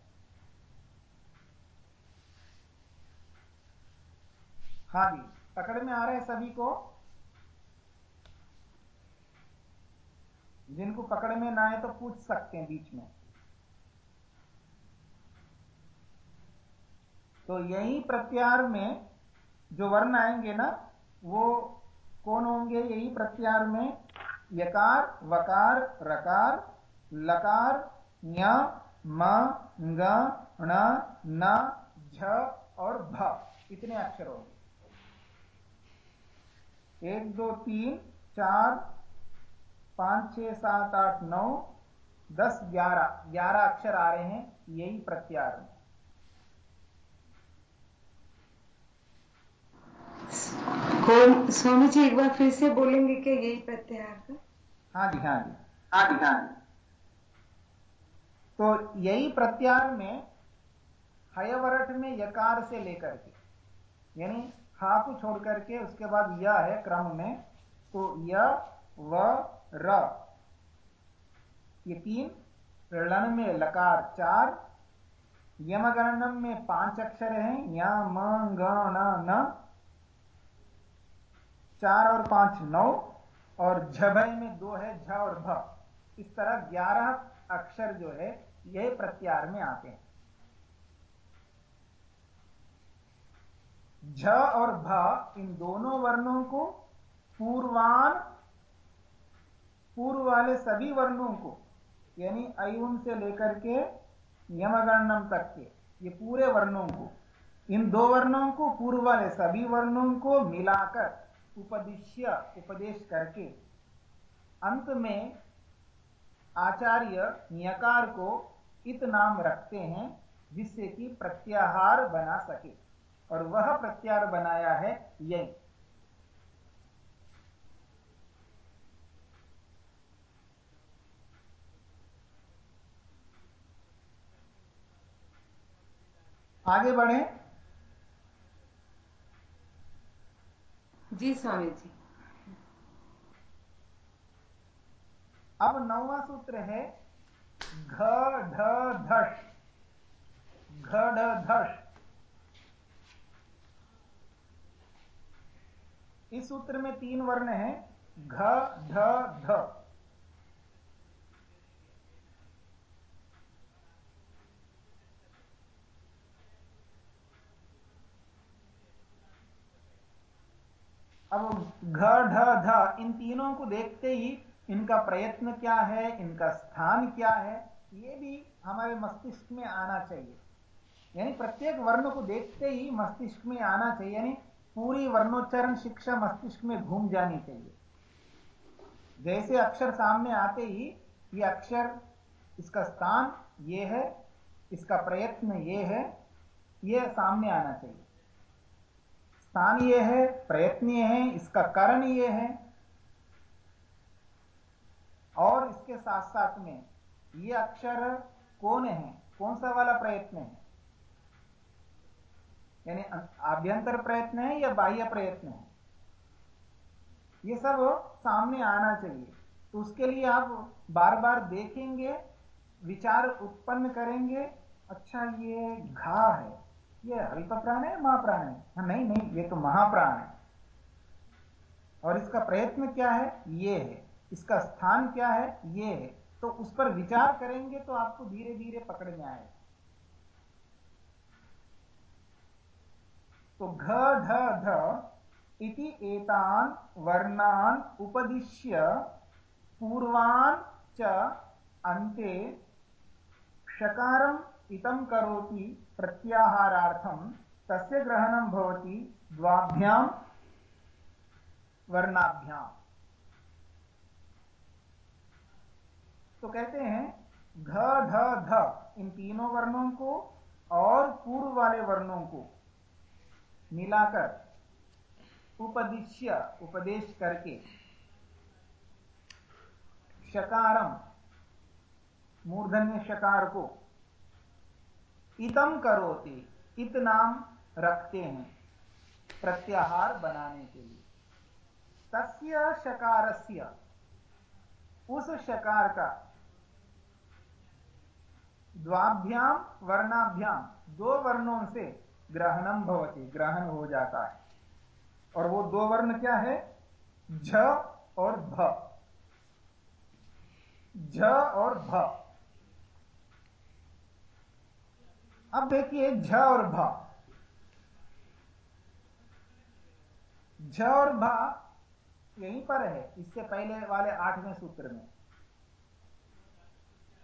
हाँ जी, पकड़ में आ रहे हैं सभी को? जिनको पकड़ में ना आए तो पूछ सकते हैं बीच में। तो यही प्रत्यार में जो वर्ण आएँगे ना, वो कौन होंगे? यही प्रत्यार में यकार, वकार, रकार, लकार म झ और भ। इतने अक्षर होंगे। एक, दो, तीन, चार, पाँच, छह, सात, आठ, नौ, दस, ग्यारह। ग्यारह अक्षर आ रहे हैं, यही प्रत्यार में। स्वामी जी एक बार फिर से बोलेंगे क्या यही प्रत्यार हाँ जी हाँ जी। हाँ जी हाँ तो यही प्रत्यार में हयवरट में यकार से लेकर के, यानी हा को छोड़ करके उसके बाद यह है क्रम में तो य, व, र। ये तीन रण में लकार चार, यमगणनम में पाँच अक्षर हैं, य म, ग न। चार और पाँच नौ, और झभय में दो है झ और भ। इस तरह ग्यारह अक्षर जो है यह प्रत्यार में आते हैं। झ और भ इन दोनों वर्णों को पूर्वान, पूर्व वाले सभी वर्णों को, यानी अयुन से लेकर के यमगणनम तक के, ये पूरे वर्णों को, इन दो वर्णों को पूर्व वाले सभी वर्णों को मिलाकर उपदिश्य, उपदेश करके, अंत में आचार्य नियकार को इत नाम रखते हैं, जिससे कि प्रत्याहार बना सके। और वह प्रत्याहार बनाया है यही। आगे बढ़े। जी स्वामी जी। अब नौवा सूत्र है घ ढ इस सूत्र में तीन वर्ण है घ ढ ध अब घ ढ ध, इन तीनों को देखते ही इनका प्रयत्न क्या है, इनका स्थान क्या है, ये भी हमारे मस्तिष्क में आना चाहिए। यानी प्रत्येक वर्ण को देखते ही मस्तिष्क में आना चाहिए, यानी पूरी वर्णोच्चारण शिक्षा मस्तिष्क में घूम जानी चाहिए। जैसे अक्षर सामने आते ही, ये अक्षर, इसका स्थान ये है, इसका प्रयत्न ये है, ये सामने आना चाहिए। स्थान ये है, प्रयत्न ये है, इसका कारण ये है। और इसके साथ साथ में ये अक्षर कौन है? कौन सा वाला प्रयत्न है? यानी आभ्यंतर प्रयत्न है या बाह्य प्रयत्न है? ये सब सामने आना चाहिए। तो उसके लिए आप बार बार देखेंगे, विचार उत्पन्न करेंगे अच्छा ये घा है। ये अल्प प्राण है महाप्राण है? हाँ नहीं नहीं, ये तो महाप्राण है। और इसका प्रयत्न क्या है? ये है। इसका स्थान क्या है? ये है। तो उस पर विचार करेंगे तो आपको धीरे धीरे पकड़ में आए तो घ, ढ, ध इति एतान वर्णान उपदिश्य पूर्वान च अन्ते षकारम इतम करोति प्रत्याहारार्थम तस्य ग्रहणं भवति द्वाभ्याम वर्णाभ्याम तो कहते हैं, घ ढ ध, इन तीनों वर्णों को और पूर्व वाले वर्णों को मिलाकर उपदिश्य, उपदेश करके शकारम मूर्धन्य शकार को इतम करोते इत नाम रखते हैं, प्रत्याहार बनाने के लिए। तस्य शकारस्य, उस शकार का द्वाभ्याम वर्णाभ्याम दो वर्णों से ग्रहणम भवती, ग्रहण हो जाता है। और वो दो वर्ण क्या है? झ और भ। झ और भ। अब देखिए झ और भ। झ और भ यहीं पर है, इससे पहले वाले आठवें सूत्र में।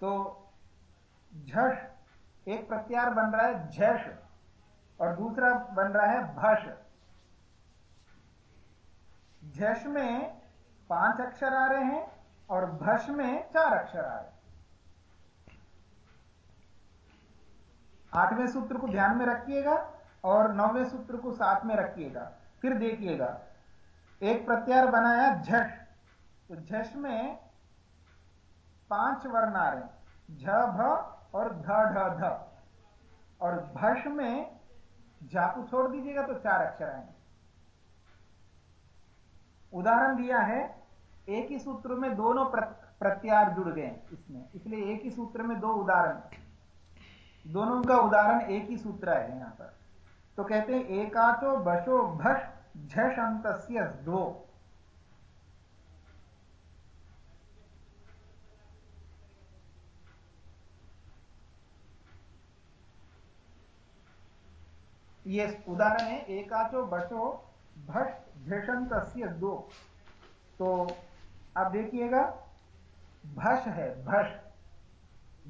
तो झष एक प्रत्यार बन रहा है झष और दूसरा बन रहा है भष झष में पाँच अक्षर आ रहे हैं, और भष में चार अक्षर आ रहे हैं। आठवें सूत्र को ध्यान में रखिएगा और नौवें सूत्र को साथ में रखिएगा। फिर देखिएगा। एक प्रत्यार बनाया झष तो झष में पाँच वर्ण आ रहे झ, भ और ध, ढ, ध। और भष में झा को छोड़ दीजिएगा तो चार अक्षर आएँगे। उदाहरण दिया है, एक ही सूत्र में दोनों प्रत्यार जुड़ गए इसमें। इसलिए एक ही सूत्र में दो उदाहरण दोनों का उदाहरण एक ही सूत्र है यहाँ पर। तो कहते हैं, एकाचो बशो भष झष अंत दो। ये उदाहरण है, एकाचो बशो भष झेषंत दो। तो आप देखिएगा भष है भष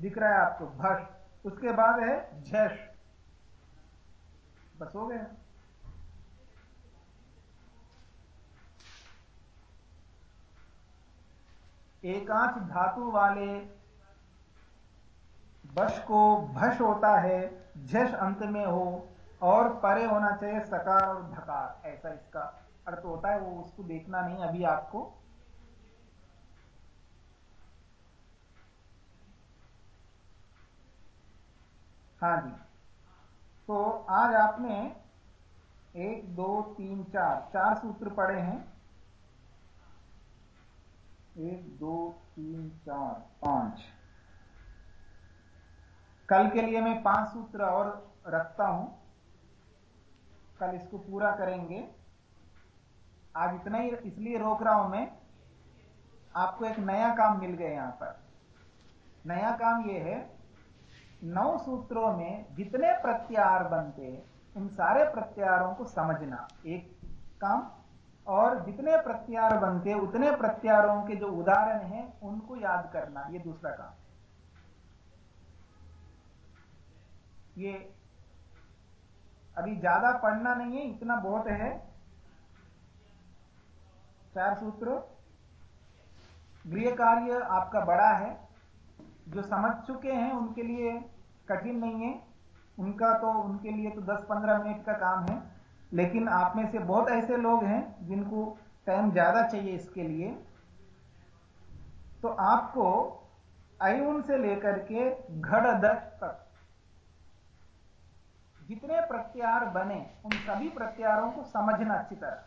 दिख रहा है आपको भष उसके बाद है झेष बस हो गया। एकांश धातु वाले बश को भश होता है झश अंत में हो और परे होना चाहिए सकार और धकार। ऐसा इसका अर्थ होता है, वो उसको देखना नहीं, अभी आपको हाँ जी। तो आज आपने एक, दो, तीन, चार चार सूत्र पढ़े हैं। एक, दो, तीन, चार, पाँच। कल के लिए मैं पाँच सूत्र और रखता हूँ। कल इसको पूरा करेंगे। आज इतना ही, इसलिए रोक रहा हूँ मैं। आपको एक नया काम मिल गया यहाँ पर। नया काम यह है नौ सूत्रों में जितने प्रत्यार बनते उन सारे प्रत्यारों को समझना, एक काम, और जितने प्रत्यार बनते उतने प्रत्यारों के जो उदाहरण हैं, उनको याद करना, ये दूसरा काम। ये अभी ज़्यादा पढ़ना नहीं है, इतना बहुत है। चार सूत्र। गृह कार्य आपका बड़ा है। जो समझ चुके हैं, उनके लिए कठिन नहीं है। उनका तो उनके लिए तो 10-15 मिनट का काम है। लेकिन आप में से बहुत ऐसे लोग हैं जिनको टाइम ज़्यादा चाहिए इसके लिए। तो आपको अयुन से लेकर के घड़ दश तक जितने प्रत्यार बने, उन सभी प्रत्यारों को समझना अच्छी तरह।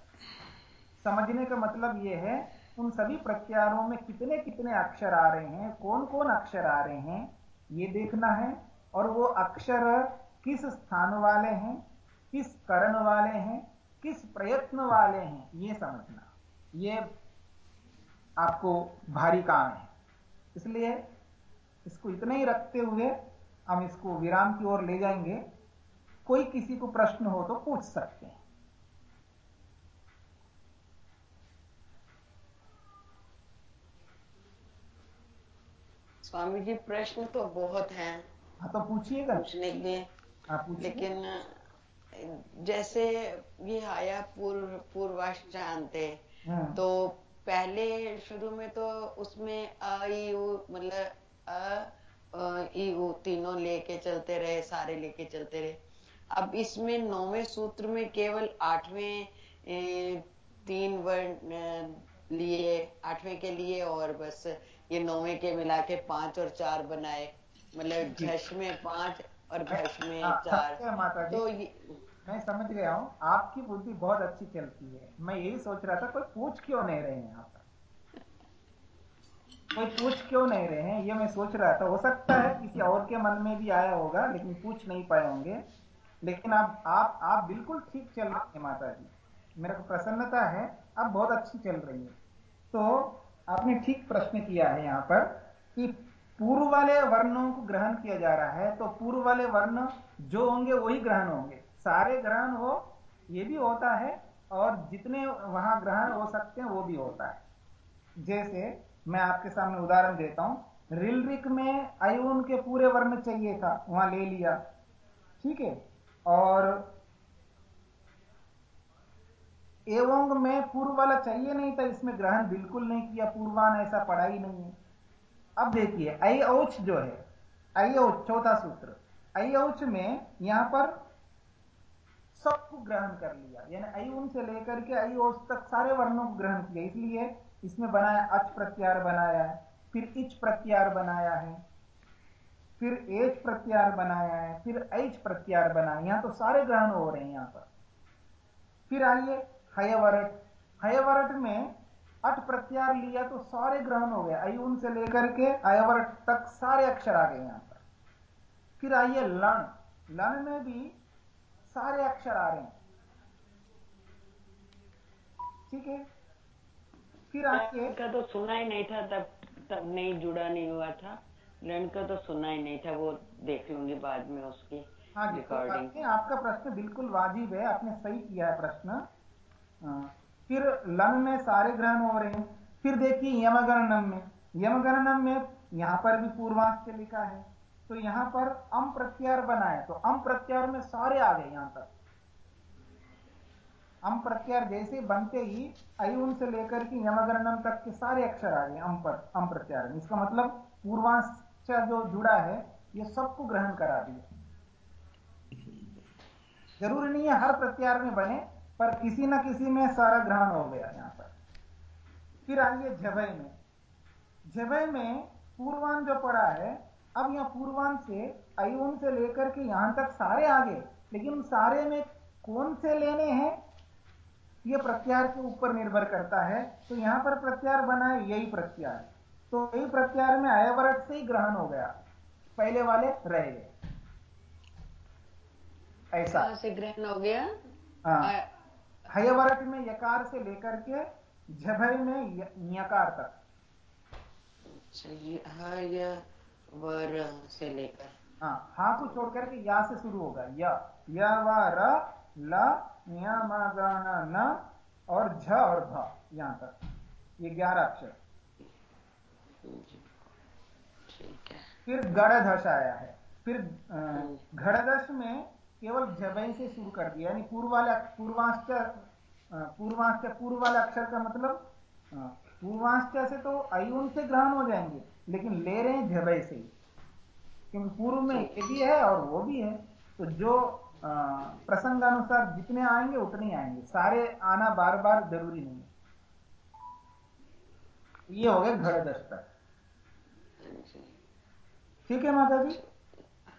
समझने का मतलब यह है उन सभी प्रत्यारों में कितने कितने अक्षर आ रहे हैं? कौन कौन अक्षर आ रहे हैं? यह देखना है। और वो अक्षर किस स्थान वाले हैं? किस करण वाले हैं? किस प्रयत्न वाले हैं? ये समझना। ये आपको भारी काम है। इसलिए इसको इतना ही रखते हुए हम इसको विराम की ओर ले जाएँगे। कोई किसी को प्रश्न हो तो पूछ सकते हैं। स्वामी जी प्रश्न तो बहुत हैं। हाँ तो पूछिएगा। पूछने के लिए। हाँ लेकिन जैसे ये आया पूर्व पूर्वाष्टांत हाँ। तो पहले शुरू में तो उसमें अ मतलब अ तीनों लेके चलते रहे सारे लेके चलते रहे। अब इसमें नौवें सूत्र में केवल आठवें तीन वर्ण लिए आठवें के लिए और बस ये नौवें के मिला के पाँच और चार बनाए। मतलब झश में पाँच और घश में हाँ, चार। माता जी तो ये मैं समझ गया हूँ आपकी बुद्धि बहुत अच्छी चलती है। मैं यही सोच रहा था कोई पूछ क्यों नहीं रहे हैं आप? कोई पूछ क्यों नहीं रहे हैं? ये मैं सोच रहा था हो सकता है किसी और के मन में भी आया होगा लेकिन पूछ नहीं पाए होंगे। लेकिन आप आप आप बिल्कुल ठीक चल रहे हैं माता जी मेरे को प्रसन्नता है आप बहुत अच्छी चल रही है। तो आपने ठीक प्रश्न किया है यहाँ पर कि पूर्व वाले वर्णों को ग्रहण किया जा रहा है तो पूर्व वाले वर्ण जो होंगे वही ग्रहण होंगे। सारे ग्रहण हो, ये भी होता है, और जितने वहाँ ग्रहण हो सकते हैं, वो भी होता है। जैसे मैं आपके सामने उदाहरण देता हूँ, रिलरिक में अयुन के पूरे वर्ण चाहिए था, वहाँ ले लिया, ठीक है? और एवं में पूर्व वाला चाहिए नहीं था, इसमें ग्रहण बिल्कुल नहीं किया, पूर्वान ऐसा पढ़ा ही नहीं है। अब देखिए औच जो है औच, चौथा सूत्र औच में यहाँ पर सबको ग्रहण कर लिया, यानी उन से लेकर के औच तक सारे वर्णों को ग्रहण किया, इसलिए इसमें बनाया, अच प्रत्यार बनाया है, फिर इच प्रत्यार बनाया है, फिर एच प्रत्यार बनाया है, फिर एच प्रत्यार बनाया यहाँ तो सारे ग्रहण हो रहे हैं यहाँ पर। फिर आइए हयवरट। हयवरट में अट प्रत्यार लिया तो सारे ग्रहण हो गए। अयुन से लेकर के अयवरट तक सारे अक्षर आ गए यहाँ पर। फिर आइए लण। लण में भी सारे अक्षर आ रहे हैं। ठीक है? फिर आके का तो सुना ही नहीं था तब तब नहीं जुड़ा नहीं हुआ था। लैंड का तो सुना ही नहीं था वो देख लूँगी बाद में उसकी हाँ रिकॉर्डिंग तो आपका प्रश्न बिल्कुल वाजिब है आपने सही किया है प्रश्न। फिर लन में सारे ग्रहण हो रहे हैं। फिर देखिए यमगणनम में। यमगणनम में यहाँ पर भी पूर्वांश से लिखा है। तो यहाँ पर अम प्रत्यार बनाए तो अम प्रत्यार में सारे आ गए यहाँ तक अम प्रत्यार जैसे बनते ही अयुन से लेकर के यमगरणम तक के सारे अक्षर आ गए अम पर, अम प्रत्यार में। इसका मतलब पूर्वांश जो जुड़ा है, ये सबको ग्रहण करा दिया। ज़रूरी नहीं है हर प्रत्यार में बने। पर किसी ना किसी में सारा ग्रहण हो गया यहाँ पर। फिर आइए झभय में। झभय में पूर्वान जो पड़ा है अब यहाँ पूर्वान से अयुन से लेकर के यहाँ तक सारे आ गए लेकिन सारे में कौन से लेने हैं? यह प्रत्यार के ऊपर निर्भर करता है। तो यहाँ पर प्रत्यार बना है यही प्रत्यार। तो यही प्रत्यार में अयवरट से ही ग्रहण हो गया। पहले वाले रह गए। ऐसा। से ग्रहण हो गया। हाँ। हयवरट में यकार से लेकर के झभय में यकार तक। वर से लेकर। हाँ हा को छोड़ करके या से शुरू होगा। य य व र ल न और झ और भ यहाँ तक। ये ग्यारह अक्षर। फिर गणधश आया है। फिर घड़दश में केवल जबई से शुरू कर दिया यानी पूर्व वाले पूर्वांश पूर्वांश पूर्व वाले अक्षर का मतलब पूर्वांश से तो अयुन से ग्रहण हो जाएँगे लेकिन ले रहे हैं जबई से क्योंकि पूर्व में ये भी है और वो भी है। तो जो प्रसंगानुसार जितने आएँगे उतने ही आएँगे। सारे आना बार बार ज़रूरी नहीं है। ये हो गए घर दस्तक ठीक है माता जी?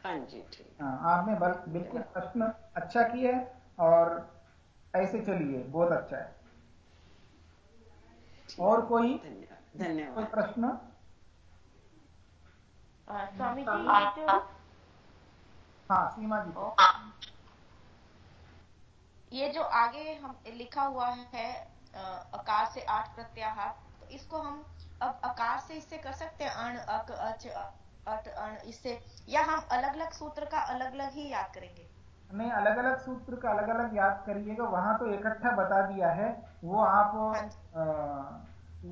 हाँ जी ठीक। हाँ आपने बिल्कुल प्रश्न अच्छा किया है और ऐसे चलिए बहुत अच्छा है। और कोई धन्यवाद कोई प्रश्न? स्वामी जी जो हाँ? सीमा जी। ये जो आगे हम लिखा हुआ है अकार से आठ प्रत्याहार तो इसको हम अब अकार से इससे कर सकते हैं अण अक अच इससे या हम अलग अलग सूत्र का अलग अलग ही याद करेंगे। नहीं अलग अलग सूत्र का अलग अलग याद करिएगा वहाँ तो इकट्ठा बता दिया है वो आप आ,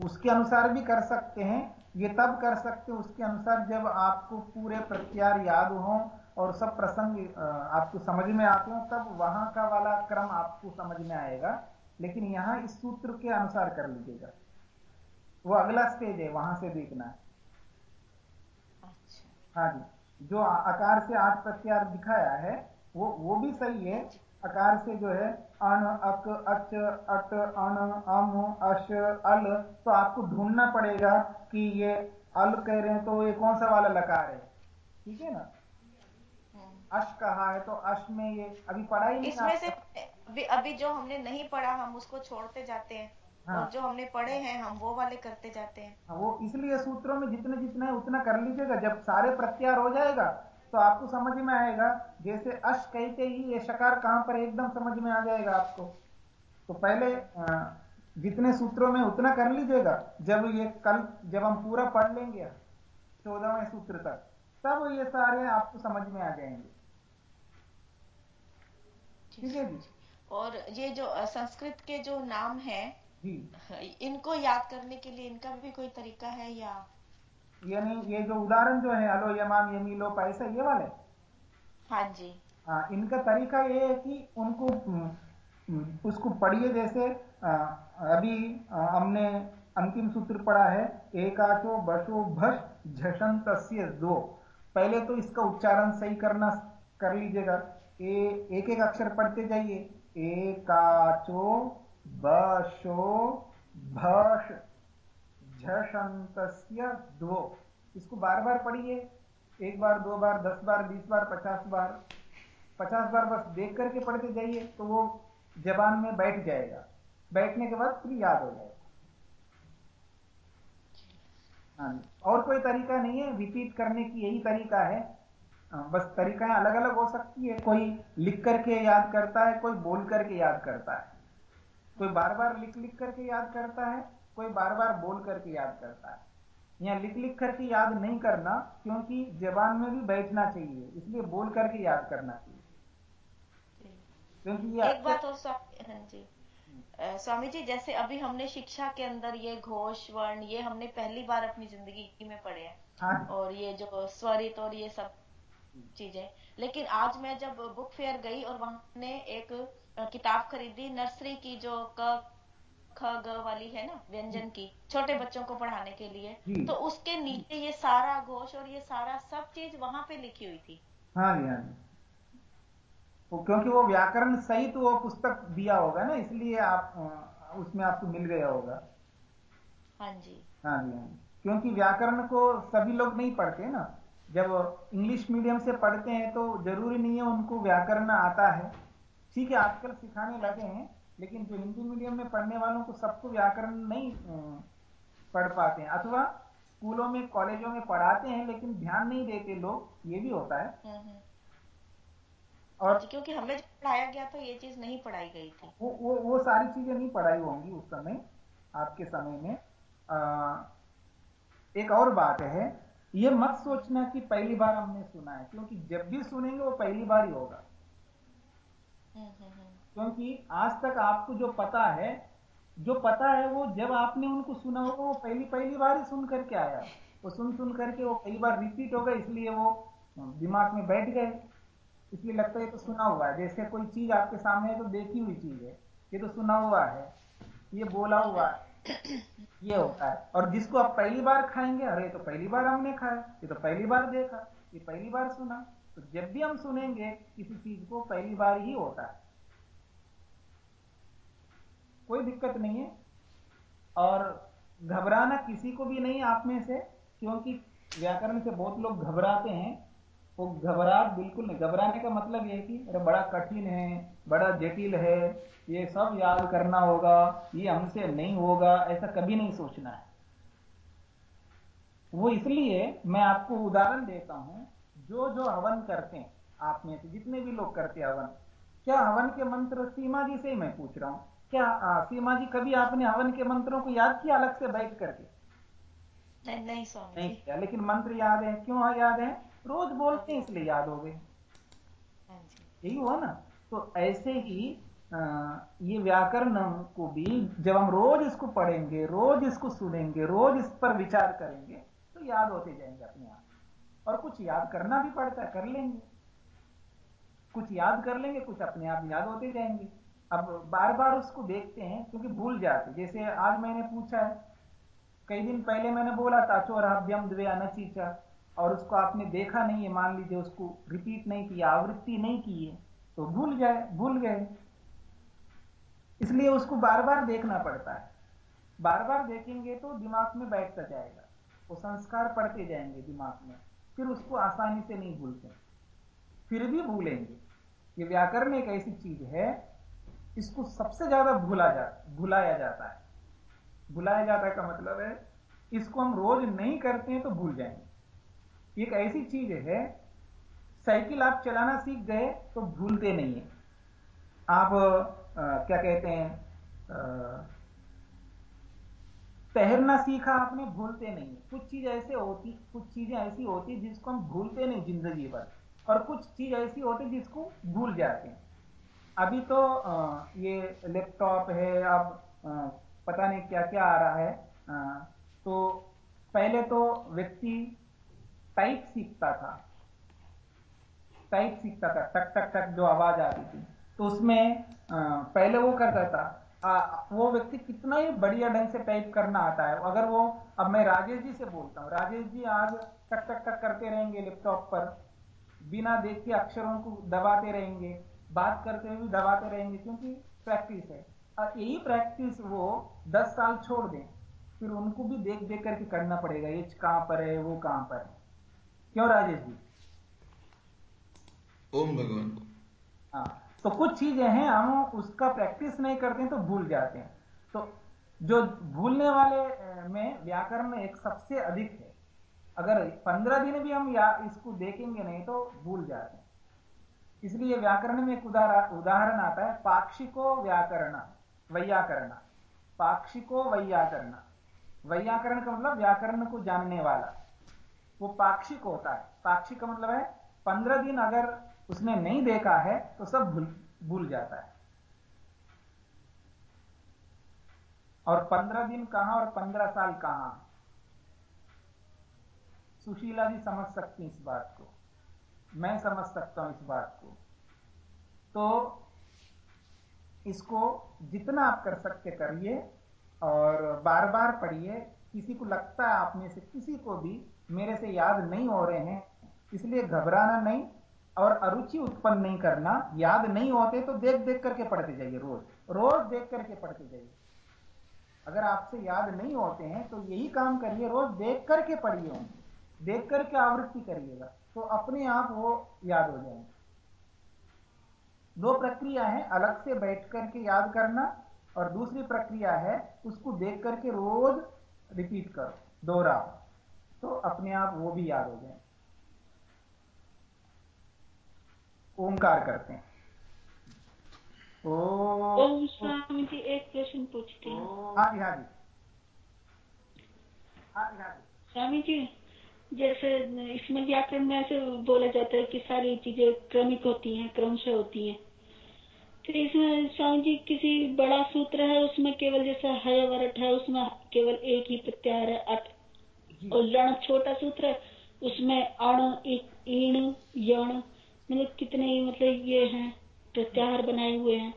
उसके अनुसार भी कर सकते हैं ये तब कर सकते उसके अनुसार जब आपको पूरे प्रत्यार याद हो और सब प्रसंग आपको समझ में आते हो तब वहाँ का वाला क्रम आपको समझ में आएगा लेकिन यहाँ इस सूत्र के अनुसार कर लीजिएगा। वो अगला स्टेज है वहाँ से देखना है। हाँ जी जो आकार से आठ प्रत्यार दिखाया है वो वो भी सही है। अकार से जो है अन अक अच अट अन अम अश अल तो आपको ढूंढना पड़ेगा कि ये अल कह रहे हैं तो ये कौन सा वाला लकार है? ठीक है ना? अश कहा है तो अश में ये अभी पढ़ा ही नहीं इसमें से अभी अभी जो हमने नहीं पढ़ा हम उसको छोड़ते जाते हैं। हाँ। और जो हमने पढ़े हैं हम वो वाले करते जाते हैं। हाँ, वो इसलिए सूत्रों में जितने जितने है उतना कर लीजिएगा। जब सारे प्रत्यार हो जाएगा तो आपको समझ में आएगा जैसे अश कहते ही ये शकार कहाँ पर एकदम समझ में आ जाएगा आपको। तो पहले जितने सूत्रों में उतना कर लीजिएगा। जब ये कल जब हम पूरा पढ़ लेंगे चौदहवें सूत्र तक तब ये सारे आपको समझ में आ जाएँगे। ठीक है जी? और ये जो संस्कृत के जो नाम है इनको याद करने के लिए इनका भी कोई तरीका है या? यानी ये जो उदाहरण जो है अलो यमाम यमी लो पैसा ये वाले? हाँ जी। हाँ इनका तरीका ये है कि उनको उसको पढ़िए। जैसे आ, अभी आ, हमने अंतिम सूत्र पढ़ा है एकाचो बशो भश झशन तस्य दो। पहले तो इसका उच्चारण सही करना कर लीजिएगा। एक एक अक्षर पढ़ते जाइए। एकाचो बशो भश झंतस्य दो इसको बार बार पढ़िए। एक बार दो बार दस बार बीस बार पचास बार। पचास बार बस देख करके पढ़ते जाइए तो वो जबान में बैठ जाएगा। बैठने के बाद फिर याद हो जाएगा। हाँ और कोई तरीका नहीं है। रिपीट करने की यही तरीका है। हाँ, बस तरीकाएँ अलग अलग हो सकती है। कोई लिख करके याद करता है कोई बोल करके याद करता है। कोई बार बार लिख लिख करके याद करता है कोई बार बार बोल करके याद करता है। या लिख लिख करके याद नहीं करना क्योंकि जबान में भी बैठना चाहिए इसलिए बोल करके याद करना चाहिए। क्योंकि ये एक बात और हाँ जी। स्वामी जी जैसे अभी हमने शिक्षा के अंदर ये घोष वर्ण ये हमने पहली बार अपनी ज़िंदगी में पढ़े हैं। हाँ। और ये जो स्वरित और ये सब चीज़ें। लेकिन आज मैं जब बुक फेयर गई और वहाँ ने एक किताब खरीदी नर्सरी की जो क ख ग वाली है ना व्यंजन की छोटे बच्चों को पढ़ाने के लिए तो उसके नीचे ये सारा घोष और ये सारा सब चीज़ वहाँ पे लिखी हुई थी। हाँ जी हाँ जी। वो क्योंकि वो व्याकरण सहित तो वो पुस्तक दिया होगा ना इसलिए आप उसमें आपको मिल गया होगा। हाँ जी। हाँ जी हाँ जी। क्योंकि व्याकरण को सभी लोग नहीं पढ़ते ना। जब इंग्लिश मीडियम से पढ़ते हैं तो ज़रूरी नहीं है उनको व्याकरण आता है। ठीक है आजकल सिखाने लगे हैं लेकिन जो हिंदी मीडियम में पढ़ने वालों को सबको व्याकरण नहीं पढ़ पाते हैं। अथवा स्कूलों में कॉलेजों में पढ़ाते हैं लेकिन ध्यान नहीं देते लोग ये भी होता है। हम्म, हम्म। और क्योंकि हमें जब पढ़ाया गया था ये चीज़ नहीं पढ़ाई गई थी। वो वो वो सारी चीज़ें नहीं पढ़ाई होंगी उस समय आपके समय में। आ, एक और बात है ये मत सोचना कि पहली बार हमने सुना है क्योंकि जब भी सुनेंगे वो पहली बार ही होगा। क्योंकि आज तक आपको जो पता है, जो पता है वो जब आपने उनको सुना होगा, वो पहली पहली बार ही सुन करके आया। वो सुन सुन करके वो कई बार रिपीट हो गए, इसलिए वो दिमाग में बैठ गए। इसलिए लगता है तो सुना हुआ है। जैसे कोई चीज़ आपके सामने है तो देखी हुई चीज़ है। ये तो सुना हुआ है, ये बोला हुआ है, ये होता है। और जिसको आप पहली बार खाएँगे, अरे तो पहली बार हमने खाया, ये तो पहली बार देखा, ये पहली बार सुना। तो जब भी हम सुनेंगे, किसी चीज़ को पहली बार ही होता है। कोई दिक्कत नहीं है। और घबराना किसी को भी नहीं आप में से, क्योंकि व्याकरण से बहुत लोग घबराते हैं। वो घबराहट बिल्कुल नहीं। घबराने का मतलब ये कि, अरे, बड़ा कठिन है, बड़ा जटिल है, ये सब याद करना होगा, ये हमसे नहीं होगा, ऐसा कभी नहीं सोचना है। वो इसलिए मैं आपको उदाहरण देता हूँ जो जो हवन करते हैं आप में से जितने भी लोग करते हैं हवन क्या हवन के मंत्र सीमा जी से ही मैं पूछ रहा हूँ? क्या आ, सीमा जी कभी आपने हवन के मंत्रों को याद किया अलग से बैठ करके? नहीं नहीं नहीं किया लेकिन मंत्र याद है। क्यों याद है? रोज बोलते हैं इसलिए याद हो गए। हाँ यही हुआ ना? तो ऐसे ही आ, ये व्याकरण को भी जब हम रोज इसको पढ़ेंगे रोज इसको सुनेंगे रोज इस पर विचार करेंगे तो याद होते जाएँगे अपने आप। और कुछ याद करना भी पड़ता है, कर लेंगे। कुछ याद कर लेंगे, कुछ अपने आप याद होते जाएँगे। अब बार बार उसको देखते हैं, क्योंकि भूल जाते जैसे आज मैंने पूछा है, कई दिन पहले मैंने बोला था, चोराभ्यम द्वे अनचीचा। और उसको आपने देखा नहीं है, मान लीजिए उसको रिपीट नहीं किया, आवृत्ति नहीं की है तो भूल जाए भूल गए। इसलिए उसको बार बार देखना पड़ता है। बार बार देखेंगे तो दिमाग में बैठता जाएगा। वो संस्कार पड़ते जाएँगे दिमाग में। फिर उसको आसानी से नहीं भूलते फिर भी भूलेंगे ये व्याकरण एक ऐसी चीज़ है इसको सबसे ज़्यादा भूला जा भुलाया जाता है। भुलाया जाता का मतलब है इसको हम रोज नहीं करते हैं तो भूल जाएँगे। एक ऐसी चीज़ है साइकिल आप चलाना सीख गए तो भूलते नहीं है। आप आ, क्या कहते हैं आ, तैरना सीखा आपने, भूलते नहीं। कुछ चीज़ ऐसे होती, कुछ चीज़ें ऐसी होती जिसको हम भूलते नहीं ज़िंदगी भर। और कुछ चीज़ ऐसी होती जिसको भूल जाते हैं। अभी तो ये लैपटॉप है, अब पता नहीं क्या क्या आ रहा है। तो पहले तो व्यक्ति टाइप सीखता था। टाइप सीखता था टक टक टक जो आवाज़ आती थी। तो उसमें पहले वो करता था वो व्यक्ति कितना ही बढ़िया ढंग से टाइप करना आता है। अगर वो, अब मैं राजेश जी से बोलता हूँ। राजेश जी आज टक टक टक करते रहेंगे लैपटॉप पर। बिना देखे अक्षरों को दबाते रहेंगे। बात करते हुए दबाते रहेंगे क्योंकि प्रैक्टिस है। और यही प्रैक्टिस वो दस साल छोड़ दें। फिर उनको भी देख देख करके करना पड़ेगा। ये कहाँ पर है, वो कहाँ पर है। क्यों राजेश जी? ओम भगवान। तो कुछ चीज़ें हैं, हम उसका प्रैक्टिस नहीं करते हैं तो भूल जाते हैं। तो जो भूलने वाले में व्याकरण एक सबसे अधिक है। अगर पंद्रह दिन भी हम या इसको देखेंगे नहीं तो भूल जाते हैं। इसलिए व्याकरण में एक उदाहरण आता है, पाक्षिको व्याकरण, वैयाकरण। पाक्षिको वैयाकरण। वैयाकरण का मतलब व्याकरण को जानने वाला। वो पाक्षिक होता है। पाक्षिक का मतलब है, पंद्रह दिन अगर उसने नहीं देखा है तो सब भूल भूल जाता है। और पंद्रह दिन कहाँ और पंद्रह साल कहाँ? सुशीला जी समझ सकती इस बात को। मैं समझ सकता हूँ इस बात को। तो इसको जितना आप कर सकते करिए और बार बार पढ़िए। किसी को लगता है आप में से किसी को भी मेरे से याद नहीं हो रहे हैं, इसलिए घबराना नहीं। और अरुचि उत्पन्न नहीं करना, याद नहीं होते तो देख देख करके पढ़ते जाइए रोज। रोज देख करके पढ़ते जाइए। अगर आपसे याद नहीं होते हैं तो यही काम करिए, रोज देख करके पढ़िए देख करके आवृत्ति करिएगा तो अपने आप वो याद हो जाएँगे। दो प्रक्रिया है, अलग से बैठ करके याद करना, और दूसरी प्रक्रिया है, उसको देख करके रोज रिपीट करो दोहरा तो अपने आप वो भी याद हो जाए ओंकार करते हैं। ओम स्वामी जी एक प्रश्न पूछते हैं। हाँ जी हाँ जी। हाँ जी हाँ जी। स्वामी जी जैसे इसमें व्याकरण में ऐसे बोला जाता है कि सारी चीज़ें क्रमिक होती हैं क्रम से होती हैं। तो इसमें स्वामी जी किसी बड़ा सूत्र है उसमें केवल जैसा हय वरट है उसमें केवल एक ही प्रत्यार है अट और लण छोटा सूत्र है उसमें अण ईण यण मतलब कितने मतलब ये हैं प्रत्याहार बनाए हुए हैं।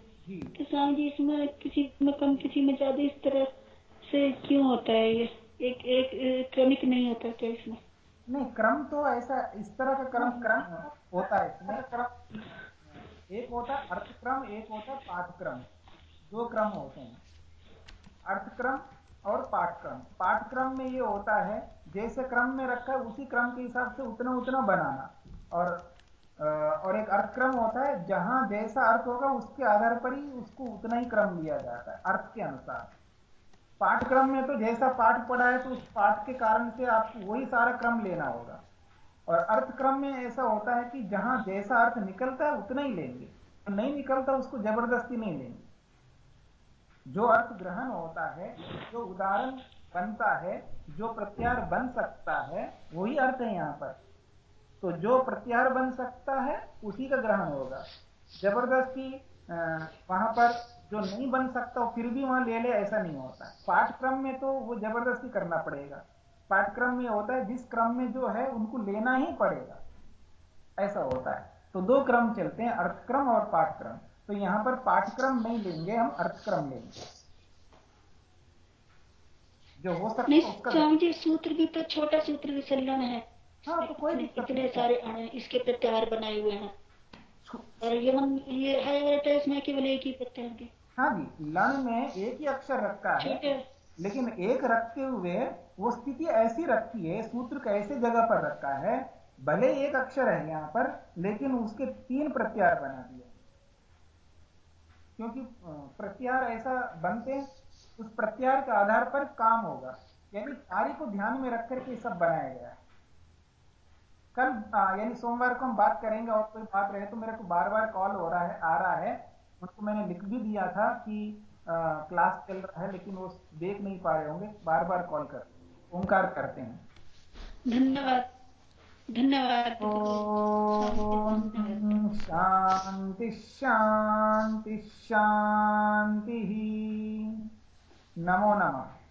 तो स्वामी जी इसमें किसी में कम किसी में ज़्यादा इस तरह से क्यों होता है ये? एक एक क्रमिक नहीं होता क्या इसमें? नहीं क्रम तो ऐसा इस तरह का क्रम क्रम होता है। इसमें क्रम एक होता है अर्थक्रम एक होता है पाठक्रम। दो क्रम होते हैं। अर्थक्रम और पाठक्रम। पाठक्रम में ये होता है जैसे क्रम में रखा है उसी क्रम के हिसाब से उतना उतना बनाना। और और एक अर्थक्रम होता है, जहाँ जैसा अर्थ होगा, उसके आधार पर ही उसको उतना ही क्रम लिया जाता है, अर्थ के अनुसार। पाठक्रम में तो जैसा पाठ पढ़ा है तो उस पाठ के कारण से आपको वही सारा क्रम लेना होगा। और अर्थ क्रम में ऐसा होता है कि जहाँ जैसा अर्थ निकलता है, उतना ही लेंगे। नहीं निकलता, उसको ज़बरदस्ती नहीं लेंगे। जो अर्थ ग्रहण होता है, जो उदाहरण बनता है, जो प्रत्यार बन सकता है, वही अर्थ है यहाँ पर। तो जो प्रत्यार बन सकता है उसी का ग्रहण होगा। ज़बरदस्ती वहाँ पर जो नहीं बन सकता फिर भी वहाँ ले ले ऐसा नहीं होता। पाठक्रम में तो वो ज़बरदस्ती करना पड़ेगा। पाठक्रम में होता है जिस क्रम में जो है उनको लेना ही पड़ेगा। ऐसा होता है। तो दो क्रम चलते हैं अर्थक्रम और पाठक्रम तो यहाँ पर पाठक्रम नहीं लेंगे हम अर्थक्रम लेंगे। जो हो सकता है सूत्र भी तो छोटा सूत्र संलग्न है। हाँ तो कोई इतने सारे अणे इसके प्रत्यार बनाए हुए हैं। और यमन ये है इसमें केवल एक ही प्रत्यार के। हाँ जी लण में एक ही अक्षर रखा है लेकिन एक रखते हुए वो स्थिति ऐसी रखी है सूत्र कैसे जगह पर रखा है भले एक अक्षर है यहाँ पर लेकिन उसके तीन प्रत्यार बना दिए। क्योंकि प्रत्यार ऐसा बनते उस प्रत्यार के आधार पर काम होगा। यानी कार्य को ध्यान में रख करके सब बनाया गया है। कल यानी सोमवार को हम बात करेंगे और कोई बात रहे तो मेरे को बार बार कॉल हो रहा है आ रहा है। उनको मैंने लिख भी दिया था कि आ, क्लास चल रहा है लेकिन वो देख नहीं पा रहे होंगे। बार बार कॉल कर ओंकार करते हैं। धन्यवाद। धन्यवाद। शांति शांति शांति नमो नमः।